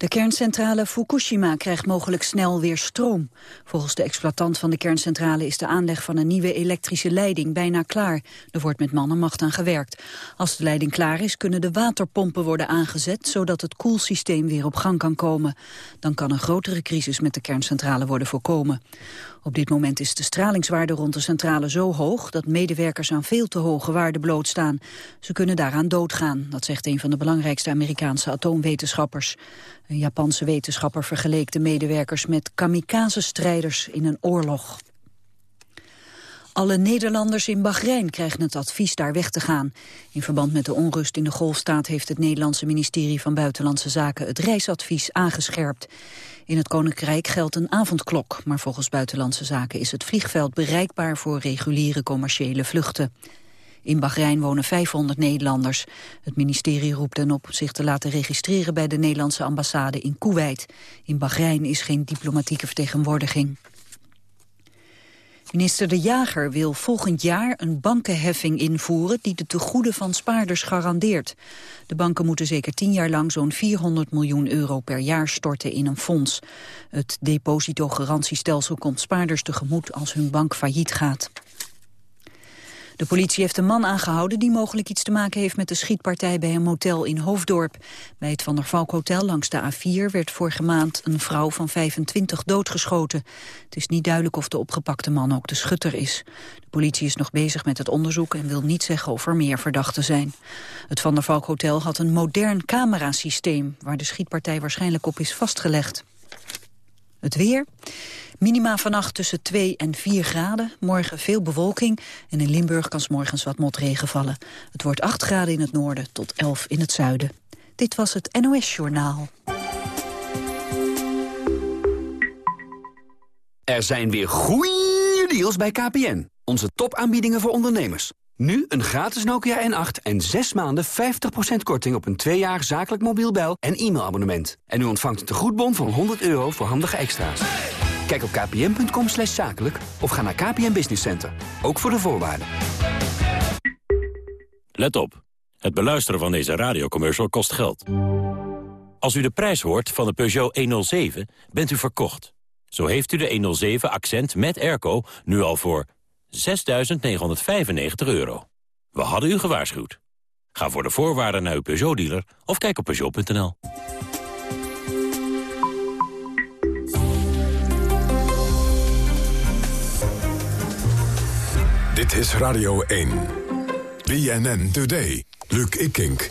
De kerncentrale Fukushima krijgt mogelijk snel weer stroom. Volgens de exploitant van de kerncentrale is de aanleg van een nieuwe elektrische leiding bijna klaar. Er wordt met man en macht aan gewerkt. Als de leiding klaar is, kunnen de waterpompen worden aangezet, zodat het koelsysteem weer op gang kan komen. Dan kan een grotere crisis met de kerncentrale worden voorkomen. Op dit moment is de stralingswaarde rond de centrale zo hoog dat medewerkers aan veel te hoge waarden blootstaan. Ze kunnen daaraan doodgaan, dat zegt een van de belangrijkste Amerikaanse atoomwetenschappers. Een Japanse wetenschapper vergeleek de medewerkers met kamikaze-strijders in een oorlog. Alle Nederlanders in Bahrein krijgen het advies daar weg te gaan. In verband met de onrust in de golfstaat heeft het Nederlandse ministerie van Buitenlandse Zaken het reisadvies aangescherpt. In het Koninkrijk geldt een avondklok, maar volgens Buitenlandse Zaken is het vliegveld bereikbaar voor reguliere commerciële vluchten. In Bahrein wonen 500 Nederlanders. Het ministerie roept hen op zich te laten registreren bij de Nederlandse ambassade in Kuwait. In Bahrein is geen diplomatieke vertegenwoordiging. Minister De Jager wil volgend jaar een bankenheffing invoeren die de tegoeden van spaarders garandeert. De banken moeten zeker tien jaar lang zo'n 400 miljoen euro per jaar storten in een fonds. Het depositogarantiestelsel komt spaarders tegemoet als hun bank failliet gaat. De politie heeft een man aangehouden die mogelijk iets te maken heeft met de schietpartij bij een motel in Hoofddorp. Bij het Van der Valk Hotel langs de A4 werd vorige maand een vrouw van 25 doodgeschoten. Het is niet duidelijk of de opgepakte man ook de schutter is. De politie is nog bezig met het onderzoek en wil niet zeggen of er meer verdachten zijn. Het Van der Valk Hotel had een modern camerasysteem waar de schietpartij waarschijnlijk op is vastgelegd. Het weer. Minima vannacht tussen 2 en 4 graden. Morgen veel bewolking. En in Limburg kan morgens wat motregen vallen. Het wordt 8 graden in het noorden tot 11 in het zuiden. Dit was het NOS Journaal. Er zijn weer goeie deals bij KPN. Onze topaanbiedingen voor ondernemers. Nu een gratis Nokia N8 en 6 maanden 50% korting op een 2 jaar zakelijk mobiel bel- en e-mailabonnement. En u ontvangt een tegoedbon van 100 euro voor handige extra's. Kijk op kpn.com slash zakelijk of ga naar KPN Business Center. Ook voor de voorwaarden. Let op. Het beluisteren van deze radiocommercial kost geld. Als u de prijs hoort van de Peugeot 107, bent u verkocht. Zo heeft u de 107 Accent met airco nu al voor 6.995 euro. We hadden u gewaarschuwd. Ga voor de voorwaarden naar uw Peugeot-dealer of kijk op Peugeot.nl. Dit is Radio 1. BNN Today. Luc Ikink.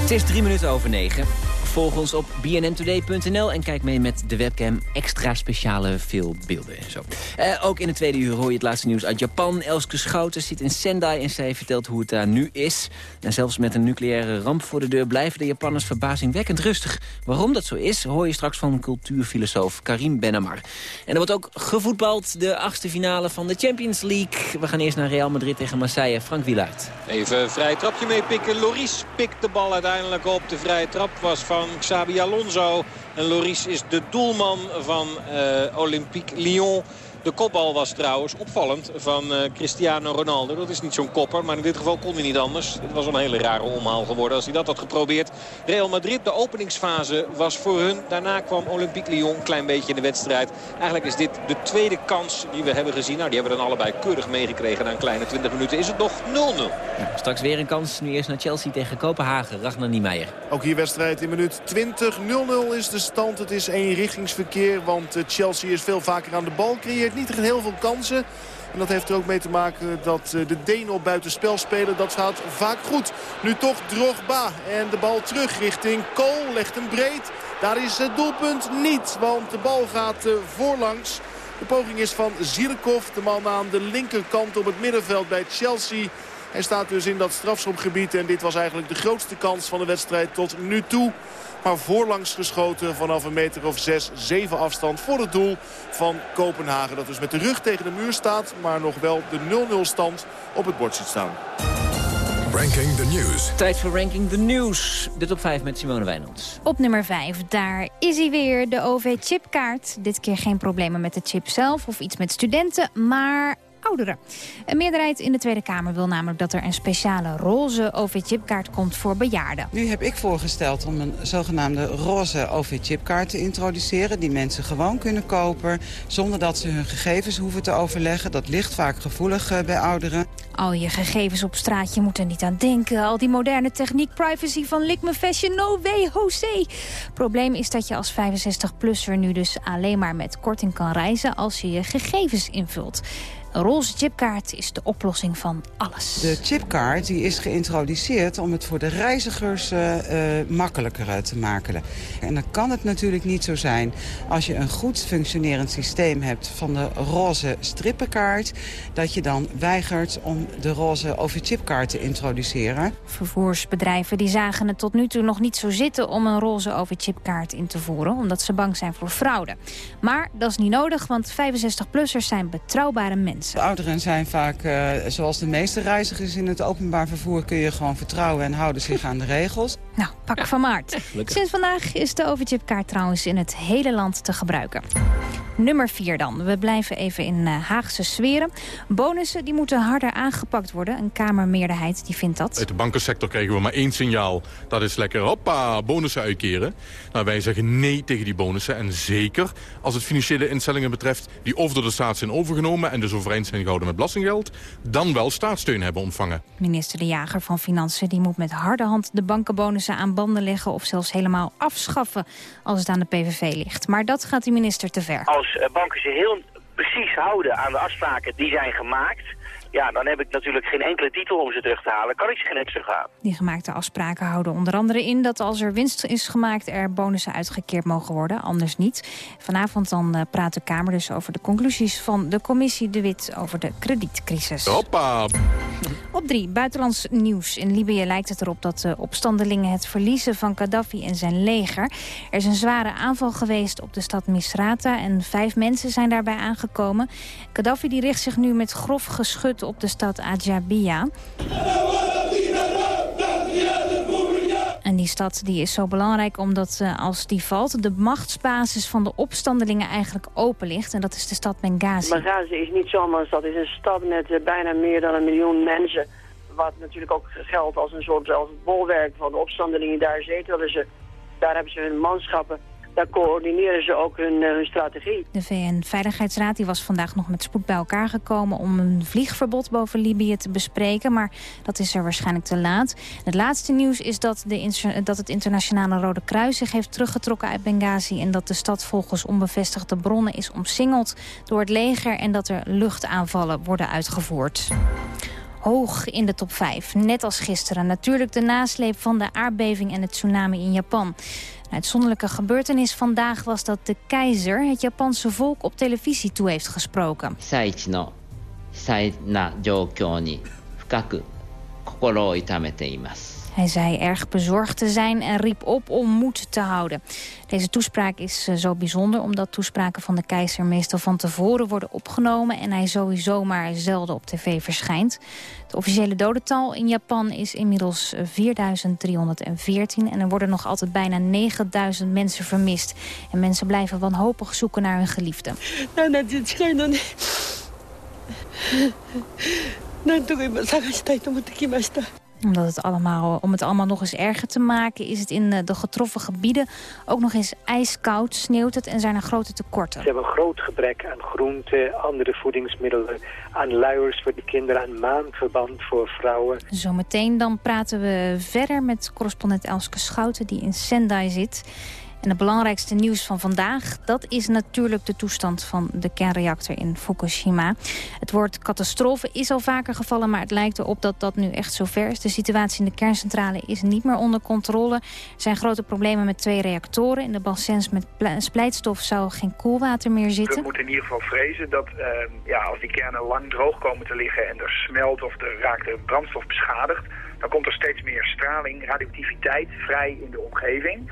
Het is drie minuten over negen. Volg ons op bnntoday.nl en kijk mee met de webcam. Extra speciale veel beelden en zo. Uh, ook in het tweede uur hoor je het laatste nieuws uit Japan. Elske Schouten zit in Sendai en zij vertelt hoe het daar nu is. En zelfs met een nucleaire ramp voor de deur blijven de Japanners verbazingwekkend rustig. Waarom dat zo is, hoor je straks van cultuurfilosoof Karim Benamar. En er wordt ook gevoetbald de achtste finale van de Champions League. We gaan eerst naar Real Madrid tegen Marseille. Frank Wielaert. Even vrij trapje mee pikken. Loris pikt de bal uiteindelijk op. De vrije trap was van Xabi Alonso. En Loris is de doelman van uh, Olympique Lyon. De kopbal was trouwens opvallend van uh, Cristiano Ronaldo. Dat is niet zo'n kopper, maar in dit geval kon hij niet anders. Het was een hele rare omhaal geworden als hij dat had geprobeerd. Real Madrid, de openingsfase was voor hun. Daarna kwam Olympique Lyon een klein beetje in de wedstrijd. Eigenlijk is dit de tweede kans die we hebben gezien. Nou, die hebben we dan allebei keurig meegekregen. Na een kleine 20 minuten is het nog 0-0. Straks weer een kans. Nu eerst naar Chelsea tegen Kopenhagen. Ragnar Niemeyer. Ook hier wedstrijd in minuut 20. 0-0 is de stand. Het is eenrichtingsverkeer, want eh, Chelsea is veel vaker aan de bal. Creëert niet heel veel kansen. En dat heeft er ook mee te maken dat eh, de Denen op buitenspel spelen. Dat gaat vaak goed. Nu toch Drogba. En de bal terug richting Kool. Legt hem breed. Daar is het doelpunt niet. Want de bal gaat eh, voorlangs. De poging is van Zirkov. De man aan de linkerkant op het middenveld bij Chelsea. Hij staat dus in dat strafschopgebied. En dit was eigenlijk de grootste kans van de wedstrijd tot nu toe. Maar voorlangs geschoten vanaf een meter of 6, 7 afstand voor het doel van Kopenhagen. Dat dus met de rug tegen de muur staat, maar nog wel de 0-0 stand op het bord ziet staan. Ranking the News. Tijd voor Ranking the News. Dit op 5 met Simone Wijnands. Op nummer 5, daar is hij weer, de OV-chipkaart. Dit keer geen problemen met de chip zelf of iets met studenten, maar ouderen. Een meerderheid in de Tweede Kamer wil namelijk dat er een speciale roze OV-chipkaart komt voor bejaarden. Nu heb ik voorgesteld om een zogenaamde roze OV-chipkaart te introduceren... die mensen gewoon kunnen kopen zonder dat ze hun gegevens hoeven te overleggen. Dat ligt vaak gevoelig eh, bij ouderen. Al je gegevens op straat, je moet er niet aan denken. Al die moderne techniek, privacy van Lickman Fashion, no way, Jose. Probleem is dat je als 65-plusser nu dus alleen maar met korting kan reizen... als je je gegevens invult. Een roze chipkaart is de oplossing van alles. De chipkaart die is geïntroduceerd om het voor de reizigers uh, makkelijker eh, te maken. En dan kan het natuurlijk niet zo zijn als je een goed functionerend systeem hebt van de roze strippenkaart, dat je dan weigert om de roze OV-chipkaart te introduceren. Vervoersbedrijven die zagen het tot nu toe nog niet zo zitten om een roze OV-chipkaart in te voeren, omdat ze bang zijn voor fraude. Maar dat is niet nodig, want 65-plussers zijn betrouwbare mensen. De ouderen zijn vaak, uh, zoals de meeste reizigers in het openbaar vervoer... kun je gewoon vertrouwen en houden zich aan de regels. Nou, pak van maart. Sinds vandaag is de overchipkaart trouwens in het hele land te gebruiken. Nummer 4 dan. We blijven even in uh, Haagse sferen. Bonussen die moeten harder aangepakt worden. Een kamermeerderheid die vindt dat. Uit de bankensector krijgen we maar één signaal. Dat is lekker, hoppa, bonussen uitkeren. Nou, wij zeggen nee tegen die bonussen. En zeker als het financiële instellingen betreft... die of door de staat zijn overgenomen... en dus overeind zijn gehouden met belastinggeld... dan wel staatssteun hebben ontvangen. Minister De Jager van Financiën die moet met harde hand... de bankenbonussen aan banden leggen of zelfs helemaal afschaffen... als het aan de PVV ligt. Maar dat gaat die minister te ver als eh, banken zich heel precies houden aan de afspraken die zijn gemaakt... ja, dan heb ik natuurlijk geen enkele titel om ze terug te halen. Kan ik ze geen extra gaan. Die gemaakte afspraken houden onder andere in dat als er winst is gemaakt... er bonussen uitgekeerd mogen worden, anders niet. Vanavond dan uh, praat de Kamer dus over de conclusies van de commissie De Wit... over de kredietcrisis. Hoppa! Op drie, buitenlands nieuws. In Libië lijkt het erop dat de opstandelingen het verliezen van Gaddafi en zijn leger. Er is een zware aanval geweest op de stad Misrata en vijf mensen zijn daarbij aangekomen. Gaddafi die richt zich nu met grof geschut op de stad Ajabia. En die stad die is zo belangrijk omdat uh, als die valt... de machtsbasis van de opstandelingen eigenlijk open ligt. En dat is de stad Benghazi. Benghazi is niet zomaar een stad. Het is een stad met uh, bijna meer dan een miljoen mensen. Wat natuurlijk ook geldt als een soort als bolwerk van de opstandelingen. Daar zetelen ze. Daar hebben ze hun manschappen daar coördineren ze ook hun, hun strategie. De VN-veiligheidsraad was vandaag nog met spoed bij elkaar gekomen... om een vliegverbod boven Libië te bespreken. Maar dat is er waarschijnlijk te laat. Het laatste nieuws is dat, de, dat het internationale Rode Kruis zich heeft teruggetrokken uit Benghazi... en dat de stad volgens onbevestigde bronnen is omsingeld door het leger... en dat er luchtaanvallen worden uitgevoerd hoog in de top 5. Net als gisteren. Natuurlijk de nasleep van de aardbeving en het tsunami in Japan. Uitzonderlijke gebeurtenis vandaag was dat de keizer het Japanse volk op televisie toe heeft gesproken. Hij zei erg bezorgd te zijn en riep op om moed te houden. Deze toespraak is eh, zo bijzonder omdat toespraken van de keizer meestal van tevoren worden opgenomen en hij sowieso maar zelden op tv verschijnt. Het officiële dodental in Japan is inmiddels 4.314 en er worden nog altijd bijna 9.000 mensen vermist. En mensen blijven wanhopig zoeken naar hun geliefden. Nou, nou, dit omdat het allemaal, om het allemaal nog eens erger te maken... is het in eh, de getroffen gebieden ook nog eens ijskoud, sneeuwt het... en zijn er grote tekorten. Ze hebben een groot gebrek aan groenten, andere voedingsmiddelen... aan luiers voor de kinderen, aan maandverband voor vrouwen. Zometeen dan praten we verder met correspondent Elske Schouten... die in Sendai zit... En het belangrijkste nieuws van vandaag, dat is natuurlijk de toestand van de kernreactor in Fukushima. Het woord catastrofe is al vaker gevallen, maar het lijkt erop dat dat nu echt zover is. De situatie in de kerncentrale is niet meer onder controle. Er zijn grote problemen met twee reactoren. In de bassins met splijtstof zou geen koelwater meer zitten. We moeten in ieder geval vrezen dat uh, ja, als die kernen lang droog komen te liggen en er smelt of er raakt er brandstof beschadigd, dan komt er steeds meer straling, radioactiviteit vrij in de omgeving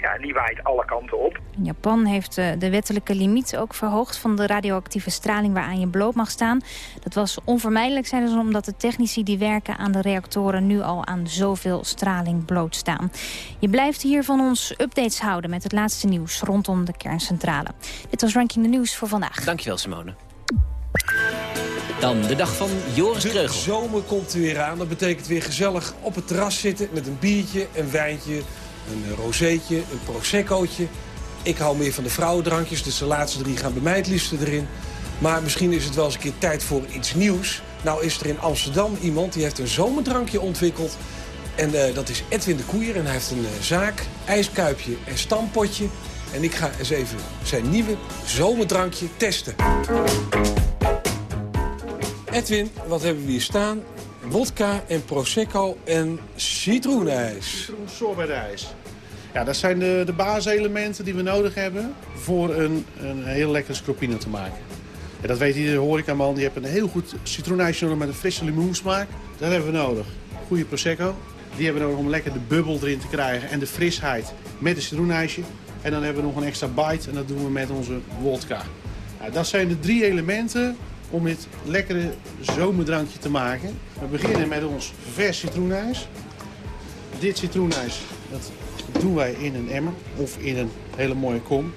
ja, die waait alle kanten op. Japan heeft uh, de wettelijke limiet ook verhoogd van de radioactieve straling waaraan je bloot mag staan. Dat was onvermijdelijk, zijn ze, omdat de technici die werken aan de reactoren nu al aan zoveel straling blootstaan. Je blijft hier van ons updates houden met het laatste nieuws rondom de kerncentrale. Dit was Ranking the News voor vandaag. Dankjewel Simone. Dan de dag van Joris De Kreugel. zomer komt er weer aan. Dat betekent weer gezellig op het terras zitten met een biertje, een wijntje, een rozeetje, een proseccootje. Ik hou meer van de vrouwendrankjes, dus de laatste drie gaan bij mij het liefste erin. Maar misschien is het wel eens een keer tijd voor iets nieuws. Nou is er in Amsterdam iemand die heeft een zomerdrankje ontwikkeld. En eh, dat is Edwin de Koeier en hij heeft een eh, zaak, ijskuipje en stampotje. En ik ga eens even zijn nieuwe zomerdrankje testen. Edwin, wat hebben we hier staan? Wodka en prosecco en citroenijs. Citroen sorbetijs. Ja, dat zijn de, de basiselementen die we nodig hebben voor een, een heel lekkere scropino te maken. Ja, dat weet iedere horecaman. Die heeft een heel goed citroenijsje nodig met een frisse limoensmaak. Dat hebben we nodig. Goede prosecco. Die hebben we nodig om lekker de bubbel erin te krijgen en de frisheid met een citroenijsje. En dan hebben we nog een extra bite en dat doen we met onze wodka. Nou, dat zijn de drie elementen om dit lekkere zomerdrankje te maken. We beginnen met ons vers citroenijs. Dit citroenijs dat doen wij in een emmer of in een hele mooie kom.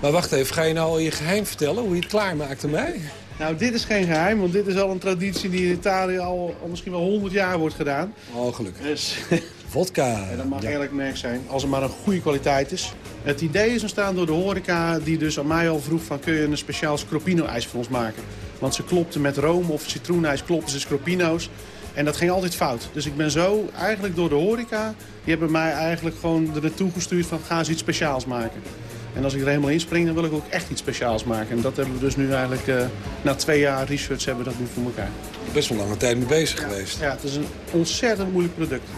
Maar wacht even, ga je nou al je geheim vertellen hoe je het klaarmaakt aan mij? Nou, dit is geen geheim, want dit is al een traditie die in Italië al, al misschien wel 100 jaar wordt gedaan. Oh, gelukkig. Dus, Vodka. en dat mag Ja. eerlijk merk zijn, als het maar een goede kwaliteit is. Het idee is ontstaan door de horeca die dus aan mij al vroeg van kun je een speciaal scropino-ijs voor ons maken. Want ze klopten met room of citroenijs, klopten ze scropino's. En dat ging altijd fout. Dus ik ben zo eigenlijk door de horeca, die hebben mij eigenlijk gewoon er naartoe gestuurd van ga eens iets speciaals maken. En als ik er helemaal inspring, dan wil ik ook echt iets speciaals maken. En dat hebben we dus nu eigenlijk, eh, na twee jaar research, hebben we dat nu voor elkaar. Best wel lange tijd mee bezig geweest. Ja, het is een ontzettend moeilijk product.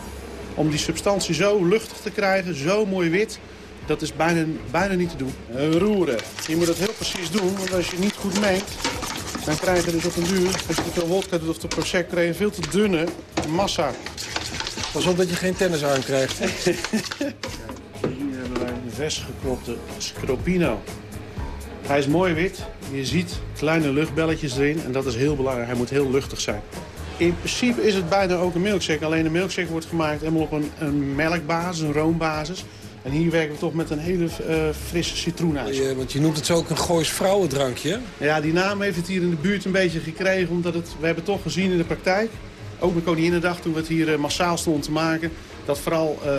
Om die substantie zo luchtig te krijgen, zo mooi wit, dat is bijna, bijna niet te doen. Eh, roeren. Je moet het heel precies doen, want als je het niet goed mengt, dan krijg je dus op een duur, als je te veel wodka doet of de prosecco, krijg je een veel te dunne massa. Pas op dat je geen tennis aankrijgt. Hier een vers gekropte scropino. Hij is mooi wit. Je ziet kleine luchtbelletjes erin en dat is heel belangrijk. Hij moet heel luchtig zijn. In principe is het bijna ook een milkshake. Alleen de milkshake wordt gemaakt helemaal op een, een melkbasis, een roombasis. En hier werken we toch met een hele eh, frisse citroenijs. Je- want je noemt het zo ook een Goois vrouwendrankje. Ja, die naam heeft het hier in de buurt een beetje gekregen. Omdat het, we hebben toch gezien in de praktijk, ook met Koninginnedag toen we het hier eh, massaal stonden te maken, dat vooral eh,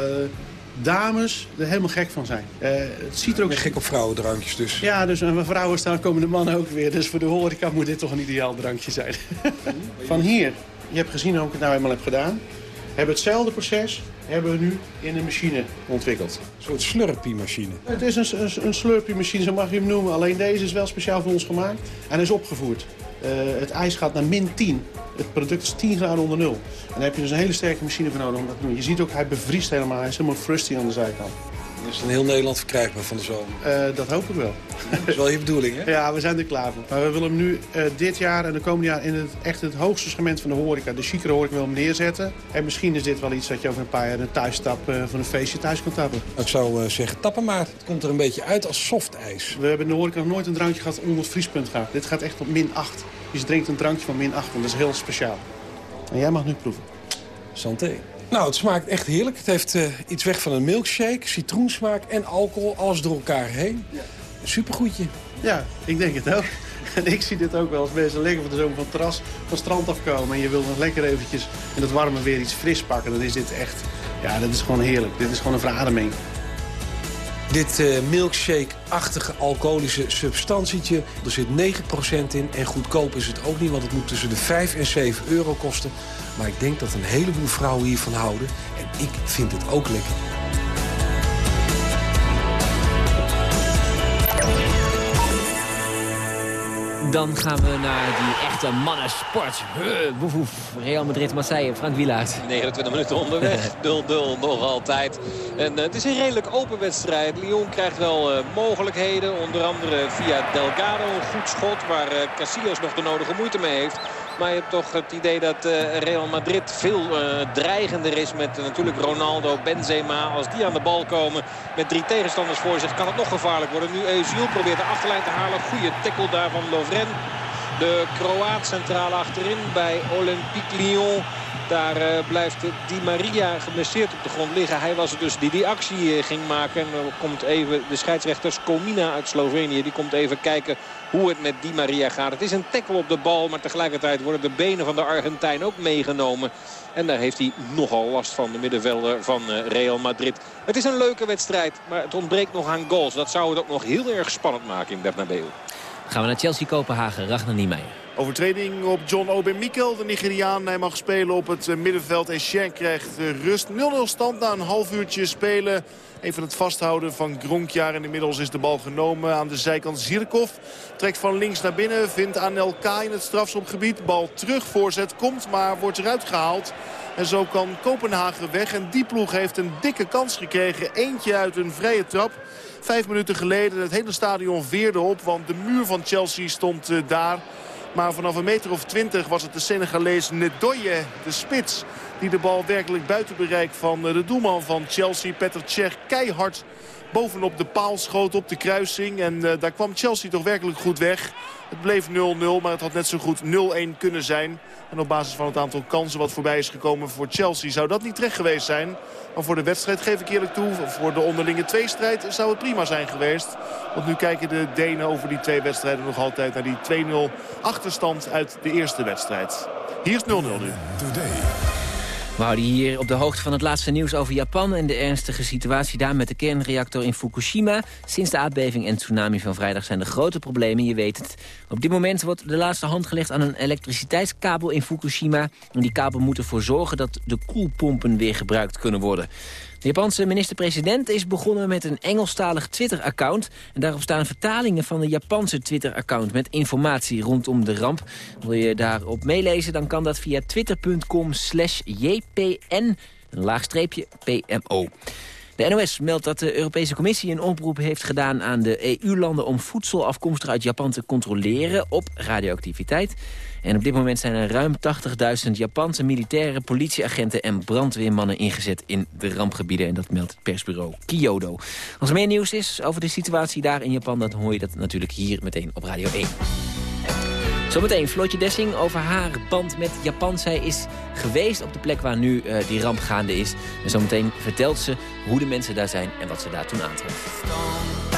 dames er helemaal gek van zijn. Eh, het ziet er ook... gek op vrouwendrankjes dus. Ja, dus en vrouwen staan komen de mannen ook weer. Dus voor de horeca moet dit toch een ideaal drankje zijn. van hier, je hebt gezien hoe ik het nou eenmaal heb gedaan. Hebben hetzelfde proces, hebben we nu in een machine ontwikkeld. Een soort slurpie-machine. Het is een, een, een slurpie-machine, zo mag je hem noemen. Alleen deze is wel speciaal voor ons gemaakt en is opgevoerd. Eh, het ijs gaat naar min 10. Het product is 10 graden onder nul. En daar heb je dus een hele sterke machine voor nodig om dat te doen. Je ziet ook, hij bevriest helemaal. Hij is helemaal frusty aan de zijkant. Is in heel Nederland verkrijgbaar van de zomer. Eh, dat hoop ik wel. Dat is wel je bedoeling, hè? Ja, we zijn er klaar voor. Maar we willen hem nu eh, dit jaar en de komende jaar in het, echt het hoogste segment van de horeca, de chicere horeca, wil hem neerzetten. En misschien is dit wel iets dat je over een paar jaar een thuisstap eh, voor een feestje thuis kan tappen. Ik zou zeggen, tappen maar. Het komt er een beetje uit als softijs. We hebben in de horeca nog nooit een drankje gehad onder het vriespunt gaat. Dit gaat echt op min 8. Dus je drinkt een drankje van min 8 en dat is heel speciaal. En jij mag nu proeven. Santé. Nou, het smaakt echt heerlijk. Het heeft eh, iets weg van een milkshake, citroensmaak en alcohol. Alles door elkaar heen. Een supergoedje. Ja, ik denk het ook. En ik zie dit ook wel als mensen lekker van de zomer van het terras van het strand afkomen. En je wil nog lekker eventjes in het warme weer iets fris pakken. Dan is dit echt, ja, dat is gewoon heerlijk. Dit is gewoon een verademing. Dit eh, milkshake-achtige alcoholische substantietje, er zit 9% in. En goedkoop is het ook niet, want het moet tussen de 5 en 7 euro kosten. Maar ik denk dat een heleboel vrouwen hiervan houden. En ik vind het ook lekker. Dan gaan we naar die echte mannensport. Woef, woef. Real Madrid-Marseille, Frank Wielaert. 29 minuten onderweg. 0-0 nog altijd. En eh, het is een redelijk open wedstrijd. Lyon krijgt wel eh, mogelijkheden. Onder andere via Delgado. Een goed schot waar eh, Casillas nog de nodige moeite mee heeft. Maar je hebt toch het idee dat eh, Real Madrid veel eh, dreigender is met eh, natuurlijk Ronaldo, Benzema. Als die aan de bal komen met drie tegenstanders voor zich kan het nog gevaarlijk worden. Nu Eusiel probeert de achterlijn te halen. Goede tackle daar van Lovren. De Kroaat centraal achterin bij Olympique Lyon. Daar blijft Di Maria geblesseerd op de grond liggen. Hij was het dus die die actie ging maken. En dan komt even de scheidsrechter Skomina uit Slovenië. Die komt even kijken hoe het met Di Maria gaat. Het is een tackle op de bal, maar tegelijkertijd worden de benen van de Argentijn ook meegenomen. En daar heeft hij nogal last van, de middenvelder van eh, Real Madrid. Het is een leuke wedstrijd, maar het ontbreekt nog aan goals. Dat zou het ook nog heel erg spannend maken in Bernabeu. Gaan we naar Chelsea-Kopenhagen, Ragnar Niemeyer. Overtreding op John Oben Mikel, de Nigeriaan. Hij mag spelen op het eh, middenveld en Shen krijgt eh, rust. 0-0 stand na een half uurtje spelen. Even het vasthouden van Gronkjaar. En inmiddels is de bal genomen aan de zijkant. Zirkov trekt van links naar binnen. Vindt Anelka in het strafschopgebied. Bal terug voorzet komt, maar wordt eruit gehaald. En zo kan Kopenhagen weg. En die ploeg heeft een dikke kans gekregen. Eentje uit een vrije trap. Vijf minuten geleden het hele stadion veerde op. Want de muur van Chelsea stond uh, daar. Maar vanaf een meter of twintig was het de Senegalees Nedoye, de spits... die de bal werkelijk buiten bereik van de doelman van Chelsea, Petr Cech, keihard bovenop de paal schoot op de kruising. En uh, daar kwam Chelsea toch werkelijk goed weg. Het bleef 0-0, maar het had net zo goed 0-1 kunnen zijn. En op basis van het aantal kansen wat voorbij is gekomen voor Chelsea... zou dat niet terecht geweest zijn. Maar voor de wedstrijd geef ik eerlijk toe. Voor de onderlinge tweestrijd zou het prima zijn geweest. Want nu kijken de Denen over die twee wedstrijden nog altijd... naar die 2-0 achterstand uit de eerste wedstrijd. Hier is 0-0 nu. We houden hier op de hoogte van het laatste nieuws over Japan... en de ernstige situatie daar met de kernreactor in Fukushima. Sinds de aardbeving en tsunami van vrijdag zijn er grote problemen, je weet het. Op dit moment wordt de laatste hand gelegd aan een elektriciteitskabel in Fukushima. En die kabel moet ervoor zorgen dat de koelpompen weer gebruikt kunnen worden. De Japanse minister-president is begonnen met een Engelstalig Twitter-account. En daarop staan vertalingen van de Japanse Twitter-account... met informatie rondom de ramp. Wil je daarop meelezen, dan kan dat via twitter.com slash jpn, een laagstreepje pmo. De NOS meldt dat de Europese Commissie een oproep heeft gedaan aan de EU-landen om voedsel afkomstig uit Japan te controleren op radioactiviteit. En op dit moment zijn er ruim 80.000 Japanse militaire politieagenten en brandweermannen ingezet in de rampgebieden. En dat meldt het persbureau Kyodo. Als er meer nieuws is over de situatie daar in Japan, dan hoor je dat natuurlijk hier meteen op Radio 1. Zometeen Floortje Dessing over haar band met Japan. Zij is geweest op de plek waar nu uh, die ramp gaande is. En zometeen vertelt ze hoe de mensen daar zijn en wat ze daar toen aantroffen.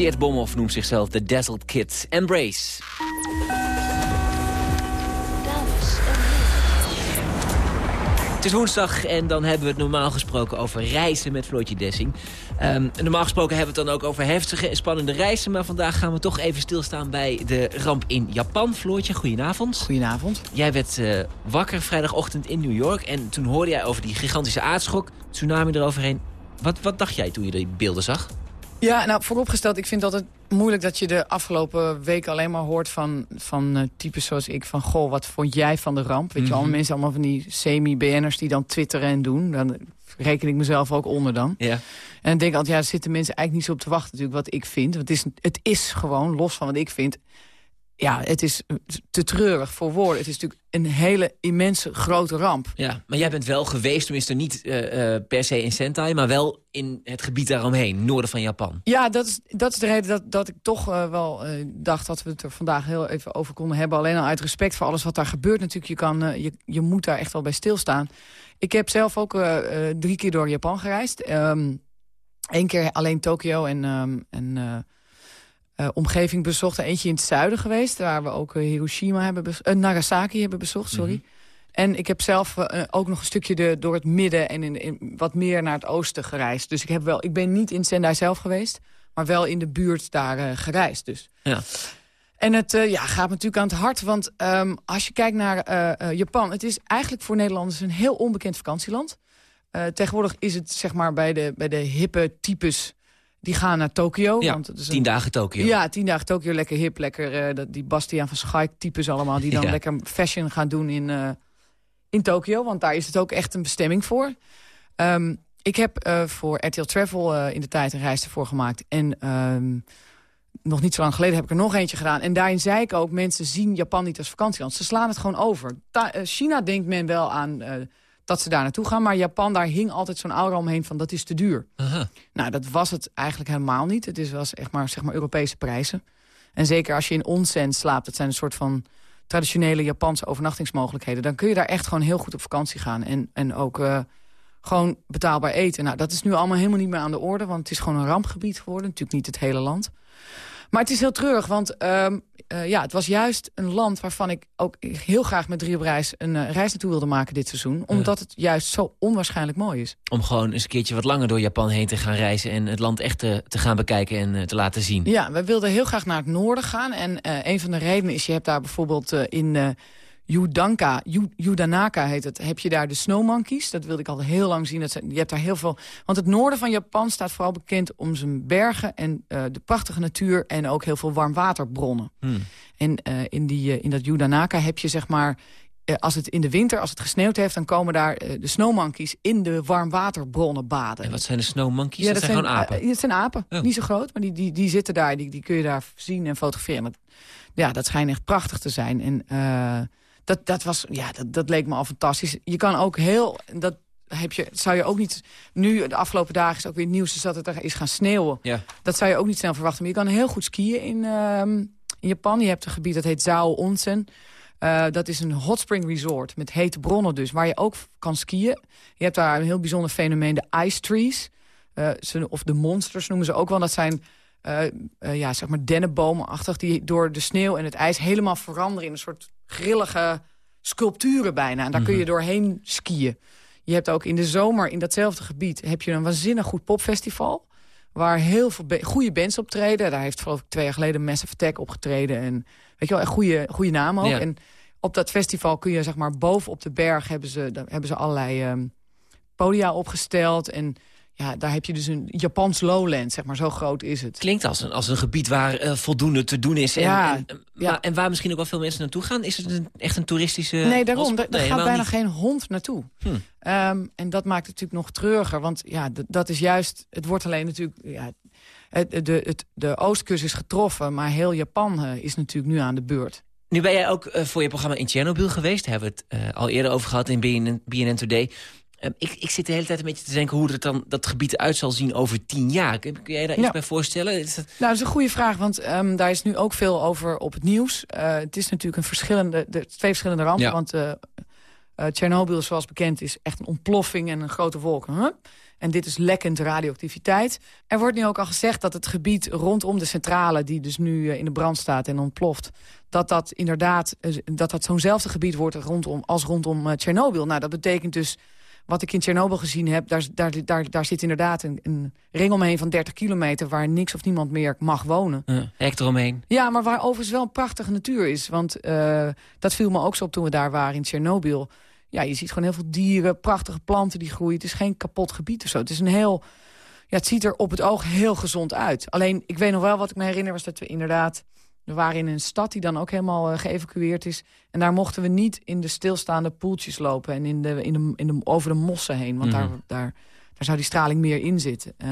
Tjeerd Bomhoff noemt zichzelf de Dazzled Kid. Embrace. Het is woensdag en dan hebben we het normaal gesproken over reizen met Floortje Dessing. Ehm, normaal gesproken hebben we het dan ook over heftige en spannende reizen. Maar vandaag gaan we toch even stilstaan bij de ramp in Japan. Floortje, goedenavond. Goedenavond. Jij werd uh, wakker vrijdagochtend in New York. En toen hoorde jij over die gigantische aardschok, tsunami eroverheen. Wat, wat dacht jij toen je die beelden zag? Ja, nou vooropgesteld, ik vind dat het moeilijk dat je de afgelopen weken alleen maar hoort van, van uh, types zoals ik. Van, goh, wat vond jij van de ramp? Weet je, alle mensen allemaal van die semi-BN'ers die dan twitteren en doen. Dan reken ik mezelf ook onder dan. Ja. En denk altijd, ja, daar zitten mensen eigenlijk niet zo op te wachten natuurlijk wat ik vind. Want het is, het is gewoon, los van wat ik vind, ja, het is te treurig voor woorden. Het is natuurlijk een hele immense grote ramp. Ja, maar jij bent wel geweest, tenminste niet uh, uh, per se in Sentai... maar wel in het gebied daaromheen, noorden van Japan. Ja, dat is, dat is de reden dat, dat ik toch uh, wel dacht... dat we het er vandaag heel even over konden hebben. Alleen al uit respect voor alles wat daar gebeurt natuurlijk. Je, kan, je, je moet daar echt wel bij stilstaan. Ik heb zelf ook drie keer door Japan gereisd. Eén um, keer alleen Tokio en... Um, en uh, omgeving bezocht. Eentje in het zuiden geweest, waar we ook uh, Hiroshima hebben uh, Nagasaki hebben bezocht, sorry. Mm -hmm. En ik heb zelf ook nog een stukje de, door het midden en in, in, wat meer naar het oosten gereisd. Dus ik, heb wel, ik ben niet in Sendai zelf geweest, maar wel in de buurt daar gereisd. Dus. Ja. En het ja, gaat natuurlijk aan het hart, want um, als je kijkt naar Japan... het is eigenlijk voor Nederlanders een heel onbekend vakantieland. tegenwoordig is het zeg maar bij de, bij de hippe types die gaan naar Tokio. Ja, want het is tien dagen Tokio. Ja, tien dagen Tokio. Lekker hip, lekker uh, die Bastiaan van Schaik types allemaal... die dan Ja. lekker fashion gaan doen in, uh, in Tokio. Want daar is het ook echt een bestemming voor. Um, ik heb uh, voor RTL Travel in de tijd een reis ervoor gemaakt. En um, nog niet zo lang geleden heb ik er nog eentje gedaan. En daarin zei ik ook, mensen zien Japan niet als vakantieland. Ze slaan het gewoon over. Ta China denkt men wel aan dat ze daar naartoe gaan. Maar Japan, daar hing altijd zo'n aura omheen van dat is te duur. Aha. Nou, dat was het eigenlijk helemaal niet. Het is, was echt maar, zeg maar Europese prijzen. En zeker als je in onsen slaapt, dat zijn een soort van traditionele Japanse overnachtingsmogelijkheden... dan kun je daar echt gewoon heel goed op vakantie gaan. En, en ook uh, gewoon betaalbaar eten. Nou, dat is nu allemaal helemaal niet meer aan de orde... want het is gewoon een rampgebied geworden. Natuurlijk niet het hele land. Maar het is heel treurig, want um, uh, ja, het was juist een land waarvan ik ook heel graag met drie op reis een uh, reis naartoe wilde maken dit seizoen. Omdat het juist zo onwaarschijnlijk mooi is. Om gewoon eens een keertje wat langer door Japan heen te gaan reizen en het land echt te, te gaan bekijken en uh, te laten zien. Ja, we wilden heel graag naar het noorden gaan. En een van de redenen is, je hebt daar bijvoorbeeld in... Yudanka, Yudanaka heet het, heb je daar de snow monkeys. Dat wilde ik al heel lang zien. Dat zijn, je hebt daar heel veel... Want het noorden van Japan staat vooral bekend om zijn bergen... en uh, de prachtige natuur en ook heel veel warmwaterbronnen. Hmm. En uh, in, die, uh, in dat Yudanaka heb je zeg maar... als het in de winter, als het gesneeuwd heeft... dan komen daar de snow monkeys in de warmwaterbronnen baden. En wat zijn de snow monkeys? Ja, dat, dat zijn gewoon apen? dat zijn apen. Oh. Niet zo groot, maar die, die, die zitten daar. Die, die kun je daar zien en fotograferen. Ja, dat schijnt echt prachtig te zijn. En... Dat, dat, was, ja, dat, dat leek me al fantastisch. Je kan ook heel... Dat heb je, zou je ook niet... Nu, de afgelopen dagen is ook weer het nieuws... Dus dat het er is gaan sneeuwen. Ja. Dat zou je ook niet snel verwachten. Maar je kan heel goed skiën in, um, in Japan. Je hebt een gebied dat heet Zao Onsen. Uh, dat is een hot spring resort met hete bronnen dus. Waar je ook kan skiën. Je hebt daar een heel bijzonder fenomeen, de ice trees. Uh, of de monsters noemen ze ook wel. Dat zijn... Uh, ja, zeg maar dennenbomenachtig... die door de sneeuw en het ijs helemaal veranderen... in een soort grillige sculpturen bijna. En daar kun je doorheen skiën. Je hebt ook in de zomer in datzelfde gebied... heb je een waanzinnig goed popfestival... waar heel veel goede bands optreden. Daar heeft geloof ik twee jaar geleden Massive Attack opgetreden. En weet je wel, een goede, goede naam ook. Ja. En op dat festival kun je zeg maar boven op de berg... hebben ze, hebben ze allerlei um, podia opgesteld... en ja, daar heb je dus een Japans lowland, zeg maar. Zo groot is het. Klinkt als een, als een gebied waar uh, voldoende te doen is. En, ja, en, ja. en waar misschien ook wel veel mensen naartoe gaan. Is het een, echt een toeristische... Nee, daarom. Daar nee, gaat bijna niet. geen hond naartoe. Hm. Um, en dat maakt het natuurlijk nog treuriger. Want ja, dat is juist... Het wordt alleen natuurlijk... Ja, het, de, het, de oostkust is getroffen, maar heel Japan uh, is natuurlijk nu aan de beurt. Nu ben jij ook uh, voor je programma in Chernobyl geweest. Daar hebben we het al eerder over gehad in BNN, BNN Today. Um, ik, ik, zit de hele tijd een beetje te denken hoe het dan, dat gebied eruit zal zien over tien jaar. Kun, kun jij daar iets ja. bij voorstellen? Is dat... Nou, dat is een goede vraag, want um, daar is nu ook veel over op het nieuws. Uh, het is natuurlijk een verschillende, de, twee verschillende rampen, ja. want uh, uh, Tsjernobyl, zoals bekend, is echt een ontploffing en een grote wolk. Huh? En dit is lekkend radioactiviteit. Er wordt nu ook al gezegd dat het gebied rondom de centrale... die dus nu in de brand staat en ontploft... dat dat inderdaad dat dat zo'nzelfde gebied wordt rondom, als rondom Tsjernobyl. Nou, dat betekent dus wat ik in Tsjernobyl gezien heb, daar, daar, daar, daar zit inderdaad een, een ring omheen van 30 kilometer... waar niks of niemand meer mag wonen. Hek eromheen. Ja, maar waar overigens wel een prachtige natuur is. Want uh, dat viel me ook zo op toen we daar waren in Tsjernobyl. Ja, je ziet gewoon heel veel dieren, prachtige planten die groeien. Het is geen kapot gebied of zo. Het is een heel... Ja, het ziet er op het oog heel gezond uit. Alleen, ik weet nog wel wat ik me herinner... was dat we inderdaad we waren in een stad die dan ook helemaal uh, geëvacueerd is. En daar mochten we niet in de stilstaande poeltjes lopen... en in de, in de, in de, over de mossen heen. Want daar, Mhm. daar, daar zou die straling meer in zitten. Uh,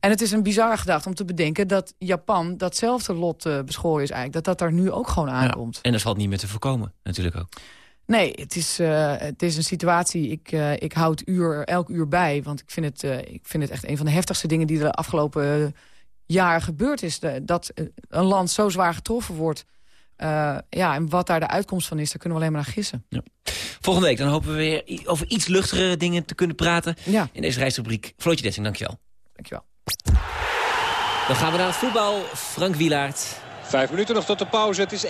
en het is een bizarre gedachte om te bedenken... dat Japan datzelfde lot uh, beschoren is eigenlijk. Dat dat daar nu ook gewoon aankomt. En dat valt niet meer te voorkomen, natuurlijk ook. Nee, het is, uh, het is een situatie, ik, uh, ik houd uur, elk uur bij. Want ik vind, het, uh, ik vind het echt een van de heftigste dingen die de afgelopen jaar gebeurd is. De, dat een land zo zwaar getroffen wordt. Uh, ja, en wat daar de uitkomst van is, daar kunnen we alleen maar naar gissen. Ja. Volgende week dan hopen we weer over iets luchtigere dingen te kunnen praten. Ja. In deze reisrubriek. Flootje Dessing, dankjewel. Dankjewel. Dan gaan we naar het voetbal. Frank Wielaert. Vijf minuten nog tot de pauze. Het is 1-0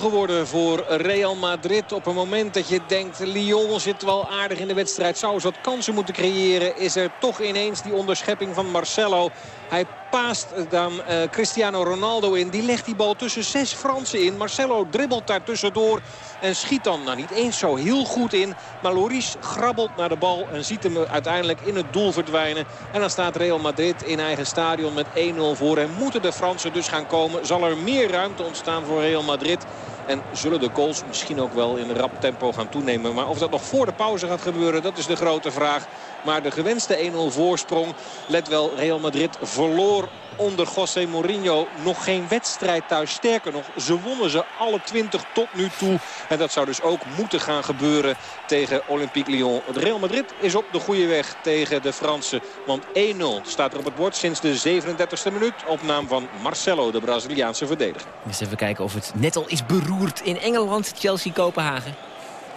geworden voor Real Madrid. Op een moment dat je denkt, Lyon zit wel aardig in de wedstrijd. Zou eens wat kansen moeten creëren. Is er toch ineens die onderschepping van Marcelo. Hij paast dan uh, Cristiano Ronaldo in. Die legt die bal tussen zes Fransen in. Marcelo dribbelt daar tussendoor. En schiet dan nou niet eens zo heel goed in. Maar Loris grabbelt naar de bal en ziet hem uiteindelijk in het doel verdwijnen. En dan staat Real Madrid in eigen stadion met 1-0 voor. En moeten de Fransen dus gaan komen. Zal er meer ruimte ontstaan voor Real Madrid. En zullen de goals misschien ook wel in rap tempo gaan toenemen. Maar of dat nog voor de pauze gaat gebeuren, dat is de grote vraag. Maar de gewenste 1-0 voorsprong, let wel, Real Madrid verloor onder José Mourinho nog geen wedstrijd thuis. Sterker nog, ze wonnen ze alle 20 tot nu toe. En dat zou dus ook moeten gaan gebeuren tegen Olympique Lyon. Real Madrid is op de goede weg tegen de Fransen. Want 1-0 staat er op het bord sinds de 37e minuut. Op naam van Marcelo, de Braziliaanse verdediger. Eens even kijken of het net al is beroerd in Engeland, Chelsea-Kopenhagen.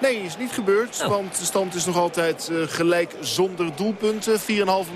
Nee, is niet gebeurd. Oh. Want de stand is nog altijd uh, gelijk zonder doelpunten. 4,5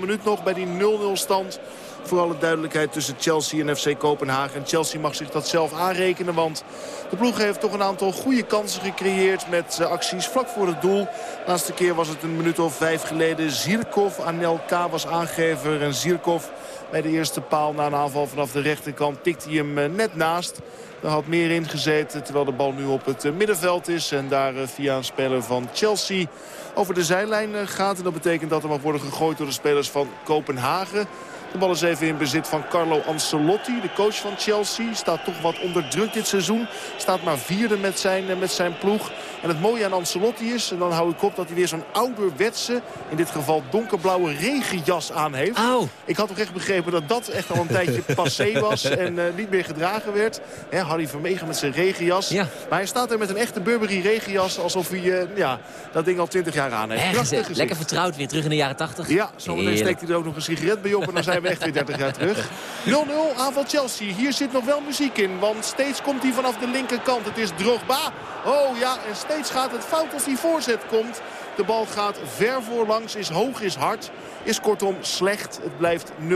minuut nog bij die 0-0 stand. Voor alle duidelijkheid tussen Chelsea en FC Kopenhagen. En Chelsea mag zich dat zelf aanrekenen. Want de ploeg heeft toch een aantal goede kansen gecreëerd met uh, acties vlak voor het doel. De laatste keer was het een minuut of vijf geleden. Zirkov, Anelka was aangever. En Zirkov bij de eerste paal na een aanval vanaf de rechterkant tikte hij hem uh, net naast. Had meer in gezeten terwijl de bal nu op het uh, middenveld is. En daar uh, via een speler van Chelsea over de zijlijn uh, gaat. En dat betekent dat er mag worden gegooid door de spelers van Kopenhagen. De bal is even in bezit van Carlo Ancelotti, de coach van Chelsea. Staat toch wat onder druk dit seizoen. Staat maar vierde met zijn, met zijn ploeg. En het mooie aan Ancelotti is, en dan hou ik op dat hij weer zo'n ouderwetse, in dit geval donkerblauwe regenjas aan heeft. Au. Ik had toch echt begrepen dat dat echt al een tijdje passé was en uh, niet meer gedragen werd. He, Harry Vermegen met zijn regenjas. Ja. Maar hij staat er met een echte Burberry regenjas alsof hij uh, ja, dat ding al 20 jaar aan heeft. Lekker vertrouwd, weer terug in de jaren 80. Ja, zometeen steekt hij er ook nog een sigaret bij op en dan zijn we echt weer 30 jaar terug. 0-0 aanval Chelsea. Hier zit nog wel muziek in, want steeds komt hij vanaf de linkerkant. Het is Drogba. Oh ja, en steeds gaat het fout als die voorzet komt. De bal gaat ver voorlangs, is hoog, is hard. Is kortom slecht. Het blijft 0-0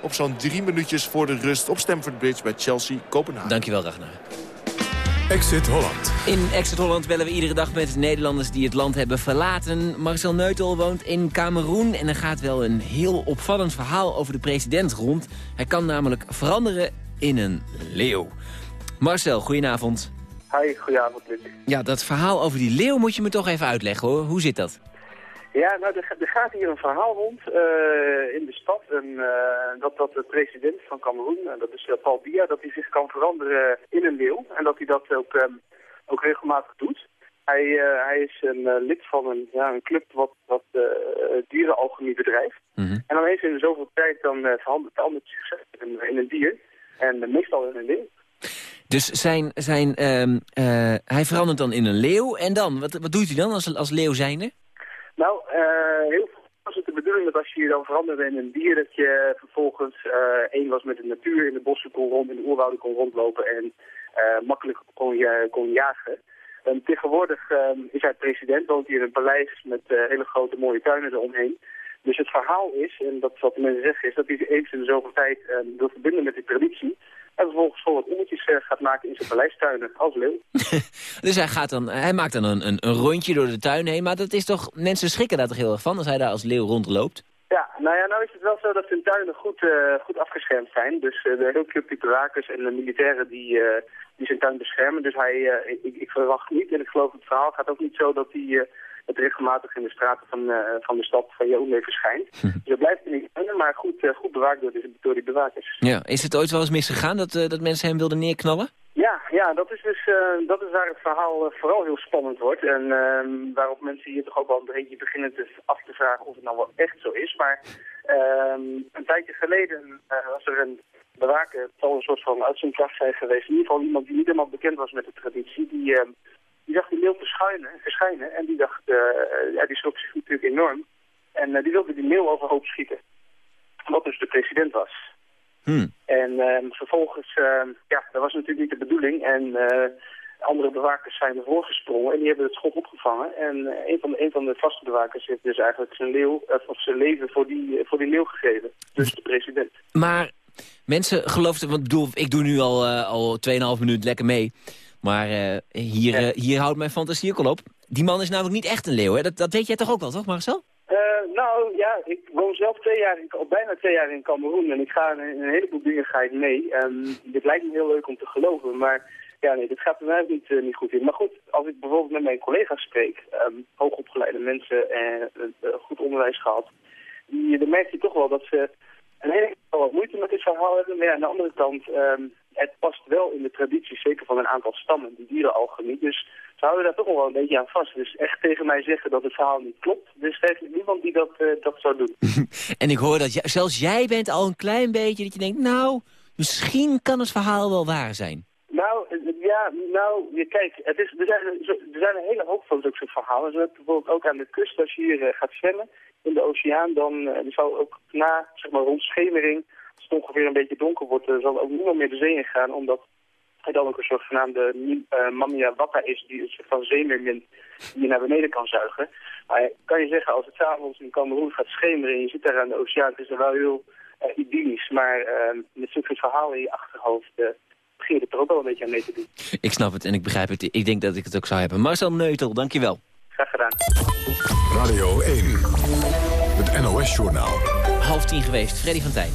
op zo'n drie minuutjes voor de rust op Stamford Bridge bij Chelsea, Kopenhagen. Dankjewel, Ragnar. Exit Holland. In Exit Holland bellen we iedere dag met Nederlanders die het land hebben verlaten. Marcel Neutel woont in Cameroen en er gaat wel een heel opvallend verhaal over de president rond. Hij kan namelijk veranderen in een leeuw. Marcel, goedenavond. Hi, goedenavond Luc. Ja, dat verhaal over die leeuw moet je me toch even uitleggen hoor. Hoe zit dat? Ja, nou, er, er gaat hier een verhaal rond uh, in de stad. En, uh, dat, dat de president van Cameroen, uh, dat is Paul Biya, dat hij zich kan veranderen in een leeuw. En dat hij dat ook, um, ook regelmatig doet. Hij, hij is een lid van een, ja, een club wat, wat dierenalchemie bedrijft. Mm -hmm. En dan heeft hij in zoveel tijd dan verandert hij zichzelf in, in een dier. En meestal in een leeuw. Dus zijn, zijn, uh, hij verandert dan in een leeuw. En dan? Wat, wat doet hij dan als, als leeuw zijnde? Nou, uh, heel was het de bedoeling dat als je je dan veranderde in een dier... dat je vervolgens uh, één was met de natuur, in de bossen kon rond, in de oerwouden kon rondlopen... en uh, makkelijk kon, je, kon jagen. En tegenwoordig is hij president, woont hier in een paleis met hele grote mooie tuinen eromheen. Dus het verhaal is, en dat is wat de mensen zeggen, is dat hij eens in de zoveel tijd uh, wil verbinden met die traditie. En vervolgens vol wat uh, gaat maken in zijn paleistuinen als leeuw. dus hij, gaat dan, hij maakt dan een, een, een, rondje door de tuin heen. Maar dat is toch, mensen schrikken daar toch heel erg van als hij daar als leeuw rondloopt? Ja, nou ja, nou is het wel zo dat zijn tuinen goed, uh, goed afgeschermd zijn. Dus de heel club bewakers en de militairen die, die zijn tuin beschermen. Dus hij, ik, ik, verwacht niet, en ik geloof het verhaal gaat ook niet zo dat hij het regelmatig in de straten van, uh, van de stad van Yaoundé verschijnt. dus het blijft niet kunnen, maar goed, uh, goed bewaakt door, de, door die bewakers. Ja, is het ooit wel eens misgegaan dat, uh, dat mensen hem wilden neerknallen? Ja, ja dat, is dus, dat is waar het verhaal vooral heel spannend wordt. En ehm, waarop mensen hier toch ook wel een beetje beginnen te, af te vragen of het nou wel echt zo is. Maar ehm, een tijdje geleden was er een bewaker, het zal een soort van uit zijn kracht zijn geweest. In ieder geval iemand die niet helemaal bekend was met de traditie. Die ehm, die zag die leeuw verschijnen, verschijnen en die dacht, uh, ja, die schrok zich natuurlijk enorm. En uh, die wilde die leeuw overhoop schieten. Wat dus de president was. Hmm. En uh, vervolgens, ja, dat was natuurlijk niet de bedoeling. En andere bewakers zijn ervoor gesprongen en die hebben het schot opgevangen. En een, van de, een van de vaste bewakers heeft dus eigenlijk zijn, leeuw, of zijn leven voor die, voor die leeuw gegeven. Dus de president. Maar mensen geloofden, want bedoel, ik doe nu al, al 2,5 minuut lekker mee... Maar uh, hier, uh, hier houdt mijn fantasie ook al op. Die man is namelijk niet echt een leeuw, hè? Dat, dat weet jij toch ook wel, toch Marcel? Uh, nou ja, ik woon zelf twee jaar, in, al bijna twee jaar in Cameroen. En ik ga in een heleboel dingen ga ik mee. Um, dit lijkt me heel leuk om te geloven, maar ja, nee, dit gaat er mij niet, niet goed in. Maar goed, als ik bijvoorbeeld met mijn collega's spreek, um, hoogopgeleide mensen en goed onderwijs gehad, die, dan merk je toch wel dat ze een hele wat moeite met dit verhaal hebben. Maar ja, aan de andere kant, um, het past wel in de traditie, zeker van een aantal stammen, die dieren al geniet. Dus ze houden daar toch wel een beetje aan vast. Dus echt tegen mij zeggen dat het verhaal niet klopt, er is eigenlijk niemand die dat, uh, dat zou doen. en ik hoor dat zelfs jij bent al een klein beetje dat je denkt, nou, misschien kan het verhaal wel waar zijn. Nou, ja, nou, je, kijk, het is, er, zijn, er zijn een hele hoop van zulke verhalen. Zo bijvoorbeeld ook aan de kust, als je hier uh, gaat zwemmen in de oceaan, dan uh, zal ook na, zeg maar, rond schemering als het ongeveer een beetje donker wordt, uh, zal ook niemand meer de zee in gaan, omdat hij dan ook een soort genaamde uh, Mamia Watta is, die een soort van zeemeermin die je naar beneden kan zuigen. Maar kan je zeggen, als het s'avonds in Cameroen gaat schemeren en je zit daar aan de oceaan, het is er wel heel idyllisch. Maar uh, met zulke verhalen in je achterhoofd begin je er ook wel een beetje aan mee te doen. Ik snap het en ik begrijp het. Ik denk dat ik het ook zou hebben. Marcel Neutel, dankjewel. Graag gedaan. Radio 1, het NOS-journaal. Half tien geweest, Freddy van Tijn.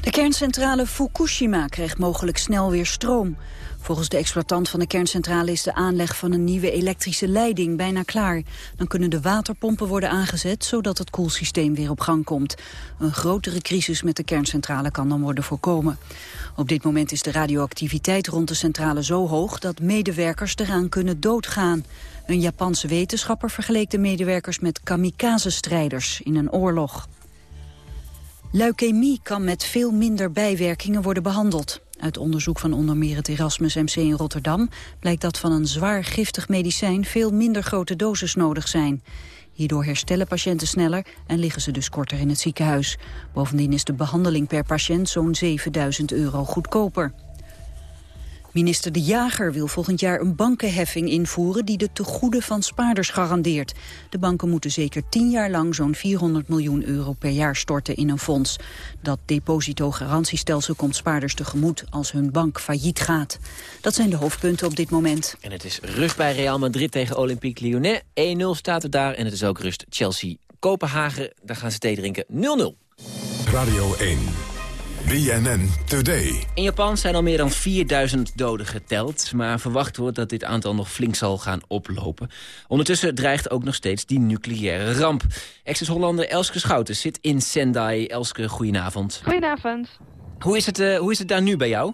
De kerncentrale Fukushima krijgt mogelijk snel weer stroom. Volgens de exploitant van de kerncentrale is de aanleg van een nieuwe elektrische leiding bijna klaar. Dan kunnen de waterpompen worden aangezet, zodat het koelsysteem weer op gang komt. Een grotere crisis met de kerncentrale kan dan worden voorkomen. Op dit moment is de radioactiviteit rond de centrale zo hoog dat medewerkers eraan kunnen doodgaan. Een Japanse wetenschapper vergeleek de medewerkers met kamikaze-strijders in een oorlog. Leukemie kan met veel minder bijwerkingen worden behandeld. Uit onderzoek van onder meer het Erasmus MC in Rotterdam... blijkt dat van een zwaar giftig medicijn veel minder grote doses nodig zijn. Hierdoor herstellen patiënten sneller en liggen ze dus korter in het ziekenhuis. Bovendien is de behandeling per patiënt zo'n 7000 euro goedkoper. Minister De Jager wil volgend jaar een bankenheffing invoeren die de tegoeden van spaarders garandeert. De banken moeten zeker tien jaar lang zo'n 400 miljoen euro per jaar storten in een fonds. Dat depositogarantiestelsel komt spaarders tegemoet als hun bank failliet gaat. Dat zijn de hoofdpunten op dit moment. En het is rust bij Real Madrid tegen Olympique Lyonnais. 1-0 staat er daar en het is ook rust Chelsea-Kopenhagen. Daar gaan ze thee drinken 0-0. Radio 1. BNN Today. In Japan zijn al meer dan 4000 doden geteld... maar verwacht wordt dat dit aantal nog flink zal gaan oplopen. Ondertussen dreigt ook nog steeds die nucleaire ramp. Ex-Hollander Elske Schouten zit in Sendai. Elske, goedenavond. Goedenavond. Hoe is het, uh, hoe is het daar nu bij jou?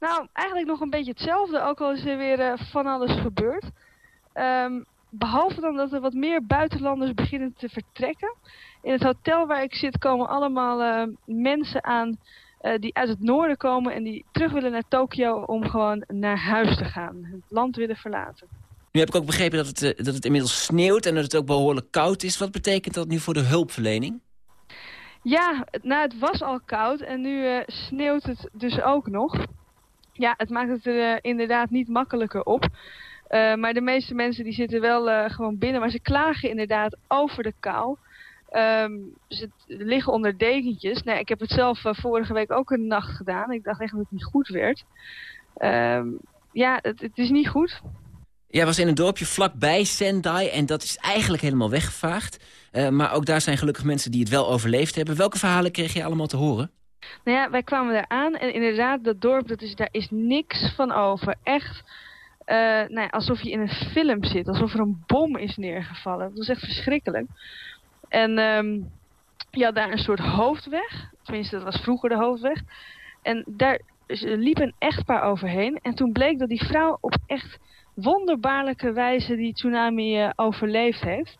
Nou, eigenlijk nog een beetje hetzelfde, ook al is er weer uh, van alles gebeurd. Um, behalve dan dat er wat meer buitenlanders beginnen te vertrekken. In het hotel waar ik zit komen allemaal uh, mensen aan uh, die uit het noorden komen en die terug willen naar Tokio om gewoon naar huis te gaan. Het land willen verlaten. Nu heb ik ook begrepen dat het, uh, dat het inmiddels sneeuwt en dat het ook behoorlijk koud is. Wat betekent dat nu voor de hulpverlening? Ja, nou het was al koud en nu sneeuwt het dus ook nog. Ja, het maakt het er inderdaad niet makkelijker op. Uh, maar de meeste mensen die zitten wel gewoon binnen. Maar ze klagen inderdaad over de kou. Um, ze liggen onder dekentjes. Nee, ik heb het zelf uh, vorige week ook een nacht gedaan. Ik dacht echt dat het niet goed werd. Um, ja, het, het, is niet goed. Jij was in een dorpje vlakbij Sendai en dat is eigenlijk helemaal weggevaagd. maar ook daar zijn gelukkig mensen die het wel overleefd hebben. Welke verhalen kreeg je allemaal te horen? Nou ja, wij kwamen daar aan en inderdaad, dat dorp, dat is, daar is niks van over. Echt uh, nou ja, alsof je in een film zit. Alsof er een bom is neergevallen. Dat was echt verschrikkelijk. En um, je had daar een soort hoofdweg. Tenminste, dat was vroeger de hoofdweg. En daar liep een echtpaar overheen. En toen bleek dat die vrouw op echt wonderbaarlijke wijze die tsunami uh, overleefd heeft.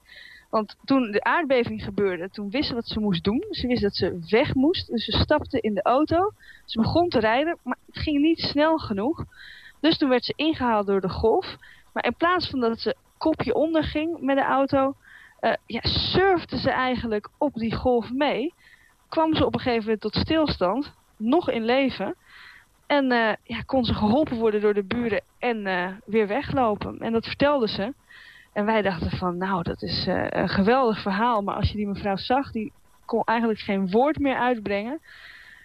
Want toen de aardbeving gebeurde, toen wist ze wat ze moest doen. Ze wist dat ze weg moest. Dus ze stapte in de auto. Ze begon te rijden, maar het ging niet snel genoeg. Dus toen werd ze ingehaald door de golf. Maar in plaats van dat ze kopje onder ging met de auto... Uh, ja, surfde ze eigenlijk op die golf mee. Kwam ze op een gegeven moment tot stilstand. Nog in leven. En uh, ja, kon ze geholpen worden door de buren en uh, weer weglopen. En dat vertelde ze. En wij dachten van, nou, dat is een geweldig verhaal. Maar als je die mevrouw zag, die kon eigenlijk geen woord meer uitbrengen.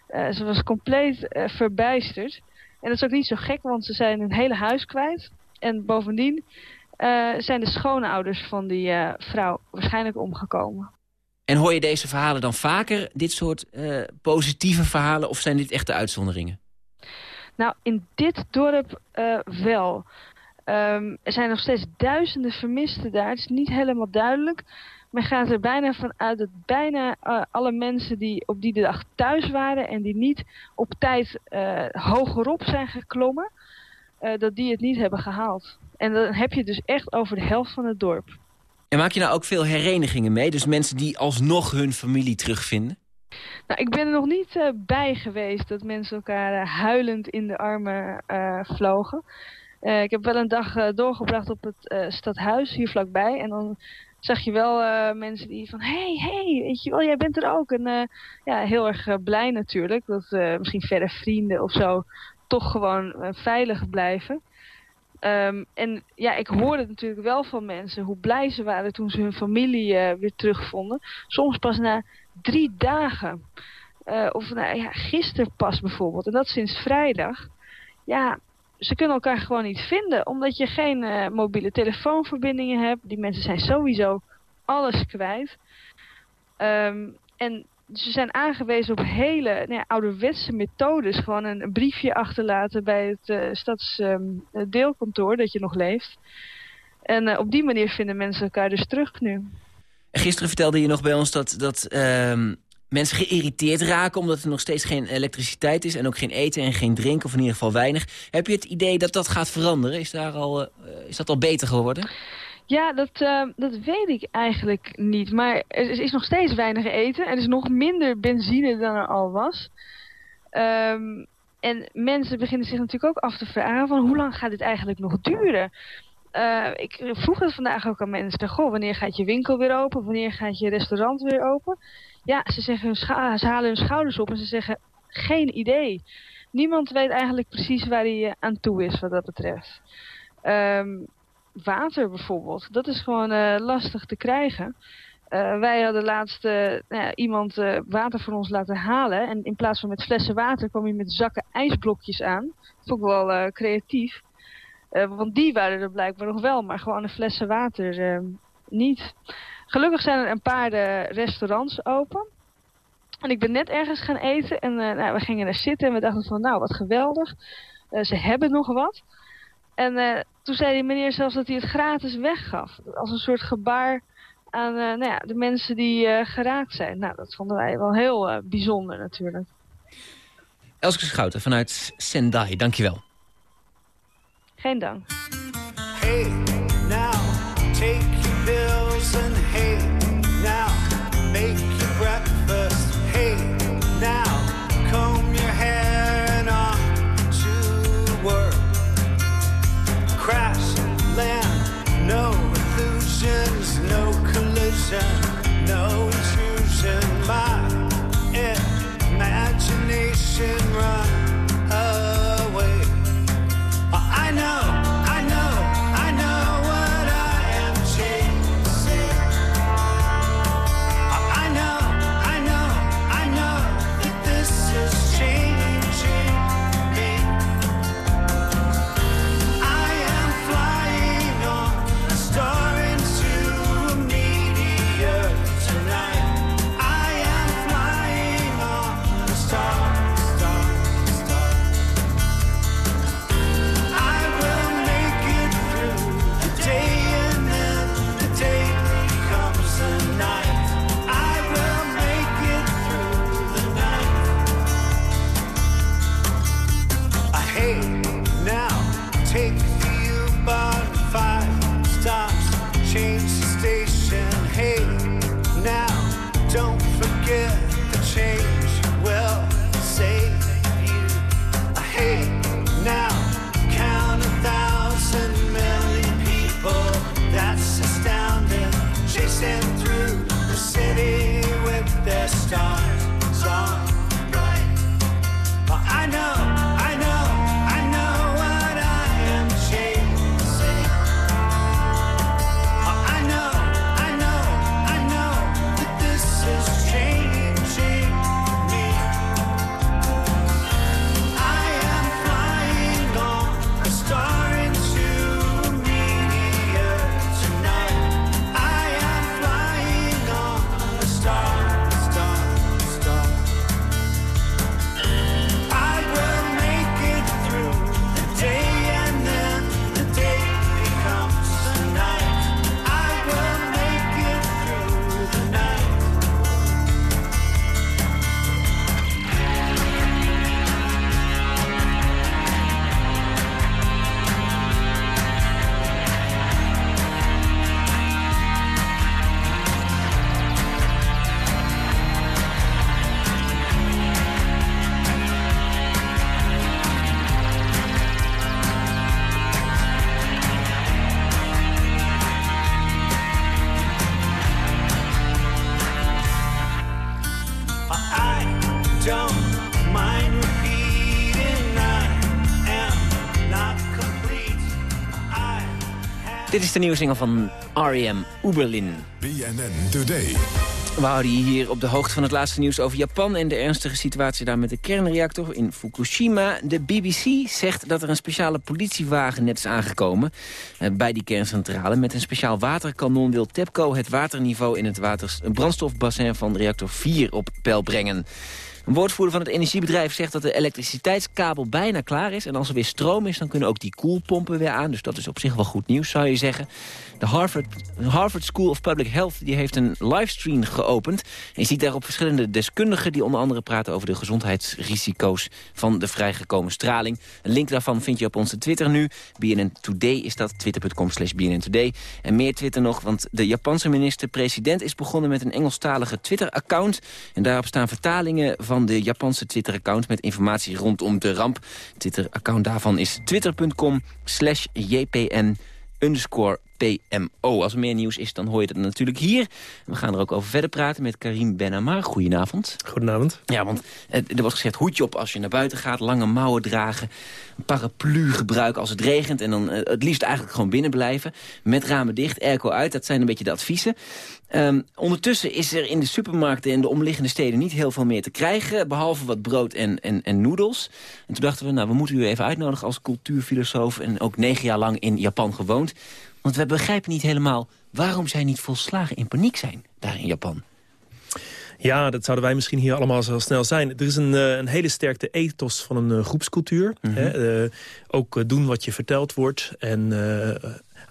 ze was compleet verbijsterd. En dat is ook niet zo gek, want ze zijn hun hele huis kwijt. En bovendien uh, zijn de schoonouders van die uh, vrouw waarschijnlijk omgekomen. En hoor je deze verhalen dan vaker, dit soort uh, positieve verhalen, of zijn dit echte uitzonderingen? Nou, in dit dorp wel. Um, er zijn nog steeds duizenden vermisten daar. Het is niet helemaal duidelijk men gaat er bijna van uit dat bijna alle mensen die op die dag thuis waren en die niet op tijd hogerop zijn geklommen, dat die het niet hebben gehaald. En dan heb je het dus echt over de helft van het dorp. En maak je nou ook veel herenigingen mee? Dus mensen die alsnog hun familie terugvinden? Nou, ik ben er nog niet uh, bij geweest dat mensen elkaar uh, huilend in de armen uh, vlogen. ik heb wel een dag doorgebracht op het stadhuis hier vlakbij. En dan zag je wel mensen die van... hey, hey, weet je wel, jij bent er ook. En ja, heel erg blij natuurlijk. Dat misschien verder vrienden of zo toch gewoon veilig blijven. Um, en ja, ik hoorde natuurlijk wel van mensen hoe blij ze waren toen ze hun familie weer terugvonden. Soms pas na drie dagen. of nou, ja, gisteren pas bijvoorbeeld. En dat sinds vrijdag. Ja, ze kunnen elkaar gewoon niet vinden. Omdat je geen uh, mobiele telefoonverbindingen hebt. Die mensen zijn sowieso alles kwijt. Um, en ze zijn aangewezen op hele nou ja, ouderwetse methodes. Gewoon een, briefje achterlaten bij het uh, stadsdeelkantoor um, dat je nog leeft. En uh, op die manier vinden mensen elkaar dus terug nu. Gisteren vertelde je nog bij ons dat, dat um, mensen geïrriteerd raken... omdat er nog steeds geen elektriciteit is en ook geen eten en geen drinken... of in ieder geval weinig. Heb je het idee dat dat gaat veranderen? Is, daar al, uh, is dat al beter geworden? Ja, dat, uh, dat weet ik eigenlijk niet. Maar er is nog steeds weinig eten. Er is nog minder benzine dan er al was. Um, en mensen beginnen zich natuurlijk ook af te vragen... van hoe lang gaat dit eigenlijk nog duren? Uh, ik vroeg het vandaag ook aan mensen. Goh, wanneer gaat je winkel weer open? Wanneer gaat je restaurant weer open? Ja, ze, zeggen hun ze halen hun schouders op en ze zeggen geen idee. Niemand weet eigenlijk precies waar hij eh, aan toe is wat dat betreft. Um, water bijvoorbeeld, dat is gewoon uh, lastig te krijgen. Uh, wij hadden laatst uh, nou iemand water voor ons laten halen. En in plaats van met flessen water kwam hij met zakken ijsblokjes aan. Dat vond ik wel creatief. want die waren er blijkbaar nog wel, maar gewoon een flessen water niet. Gelukkig zijn er een paar restaurants open. En ik ben net ergens gaan eten en nou, we gingen er zitten en we dachten van nou wat geweldig. Ze hebben nog wat. En uh, toen zei die meneer zelfs dat hij het gratis weggaf. Als een soort gebaar aan nou ja, de mensen die geraakt zijn. Nou, dat vonden wij wel heel bijzonder natuurlijk. Elske Schouten vanuit Sendai, dankjewel. Geen dank. Hey, now, take is de nieuwe single van R.E.M. Oberlin. BNN Today. We houden je hier op de hoogte van het laatste nieuws over Japan... en de ernstige situatie daar met de kernreactor in Fukushima. De BBC zegt dat er een speciale politiewagen net is aangekomen... eh, bij die kerncentrale. Met een speciaal waterkanon wil TEPCO het waterniveau... in het brandstofbassin van reactor 4 op peil brengen. Een woordvoerder van het energiebedrijf zegt dat de elektriciteitskabel bijna klaar is. En als er weer stroom is, dan kunnen ook die koelpompen weer aan. Dus dat is op zich wel goed nieuws, zou je zeggen. De Harvard, Harvard School of Public Health die heeft een livestream geopend. En je ziet daarop verschillende deskundigen... die onder andere praten over de gezondheidsrisico's van de vrijgekomen straling. Een link daarvan vind je op onze Twitter nu. BNN Today is dat, twitter.com slash Today. En meer Twitter nog, want de Japanse minister-president... is begonnen met een Engelstalige Twitter-account. En daarop staan vertalingen van de Japanse Twitter-account... met informatie rondom de ramp. Twitter-account daarvan is twitter.com slash jpn PMO. Als er meer nieuws is, dan hoor je dat natuurlijk hier. We gaan er ook over verder praten met Karim Benamar. Goedenavond. Goedenavond. Ja, want eh, er wordt gezegd hoedje op als je naar buiten gaat. Lange mouwen dragen. Een paraplu gebruiken als het regent. En dan eh, het liefst eigenlijk gewoon binnen blijven. Met ramen dicht, airco uit. Dat zijn een beetje de adviezen. Ehm, ondertussen is er in de supermarkten en de omliggende steden niet heel veel meer te krijgen. Behalve wat brood en, en, en noedels. En toen dachten we, nou, we moeten u even uitnodigen als cultuurfilosoof. En ook negen jaar lang in Japan gewoond. Want we begrijpen niet helemaal waarom zij niet volslagen in paniek zijn daar in Japan. Ja, dat zouden wij misschien hier allemaal zo snel zijn. Er is een, eh, een hele sterke ethos van een eh, groepscultuur. Mhm. hè? Eh, ook doen wat je verteld wordt. En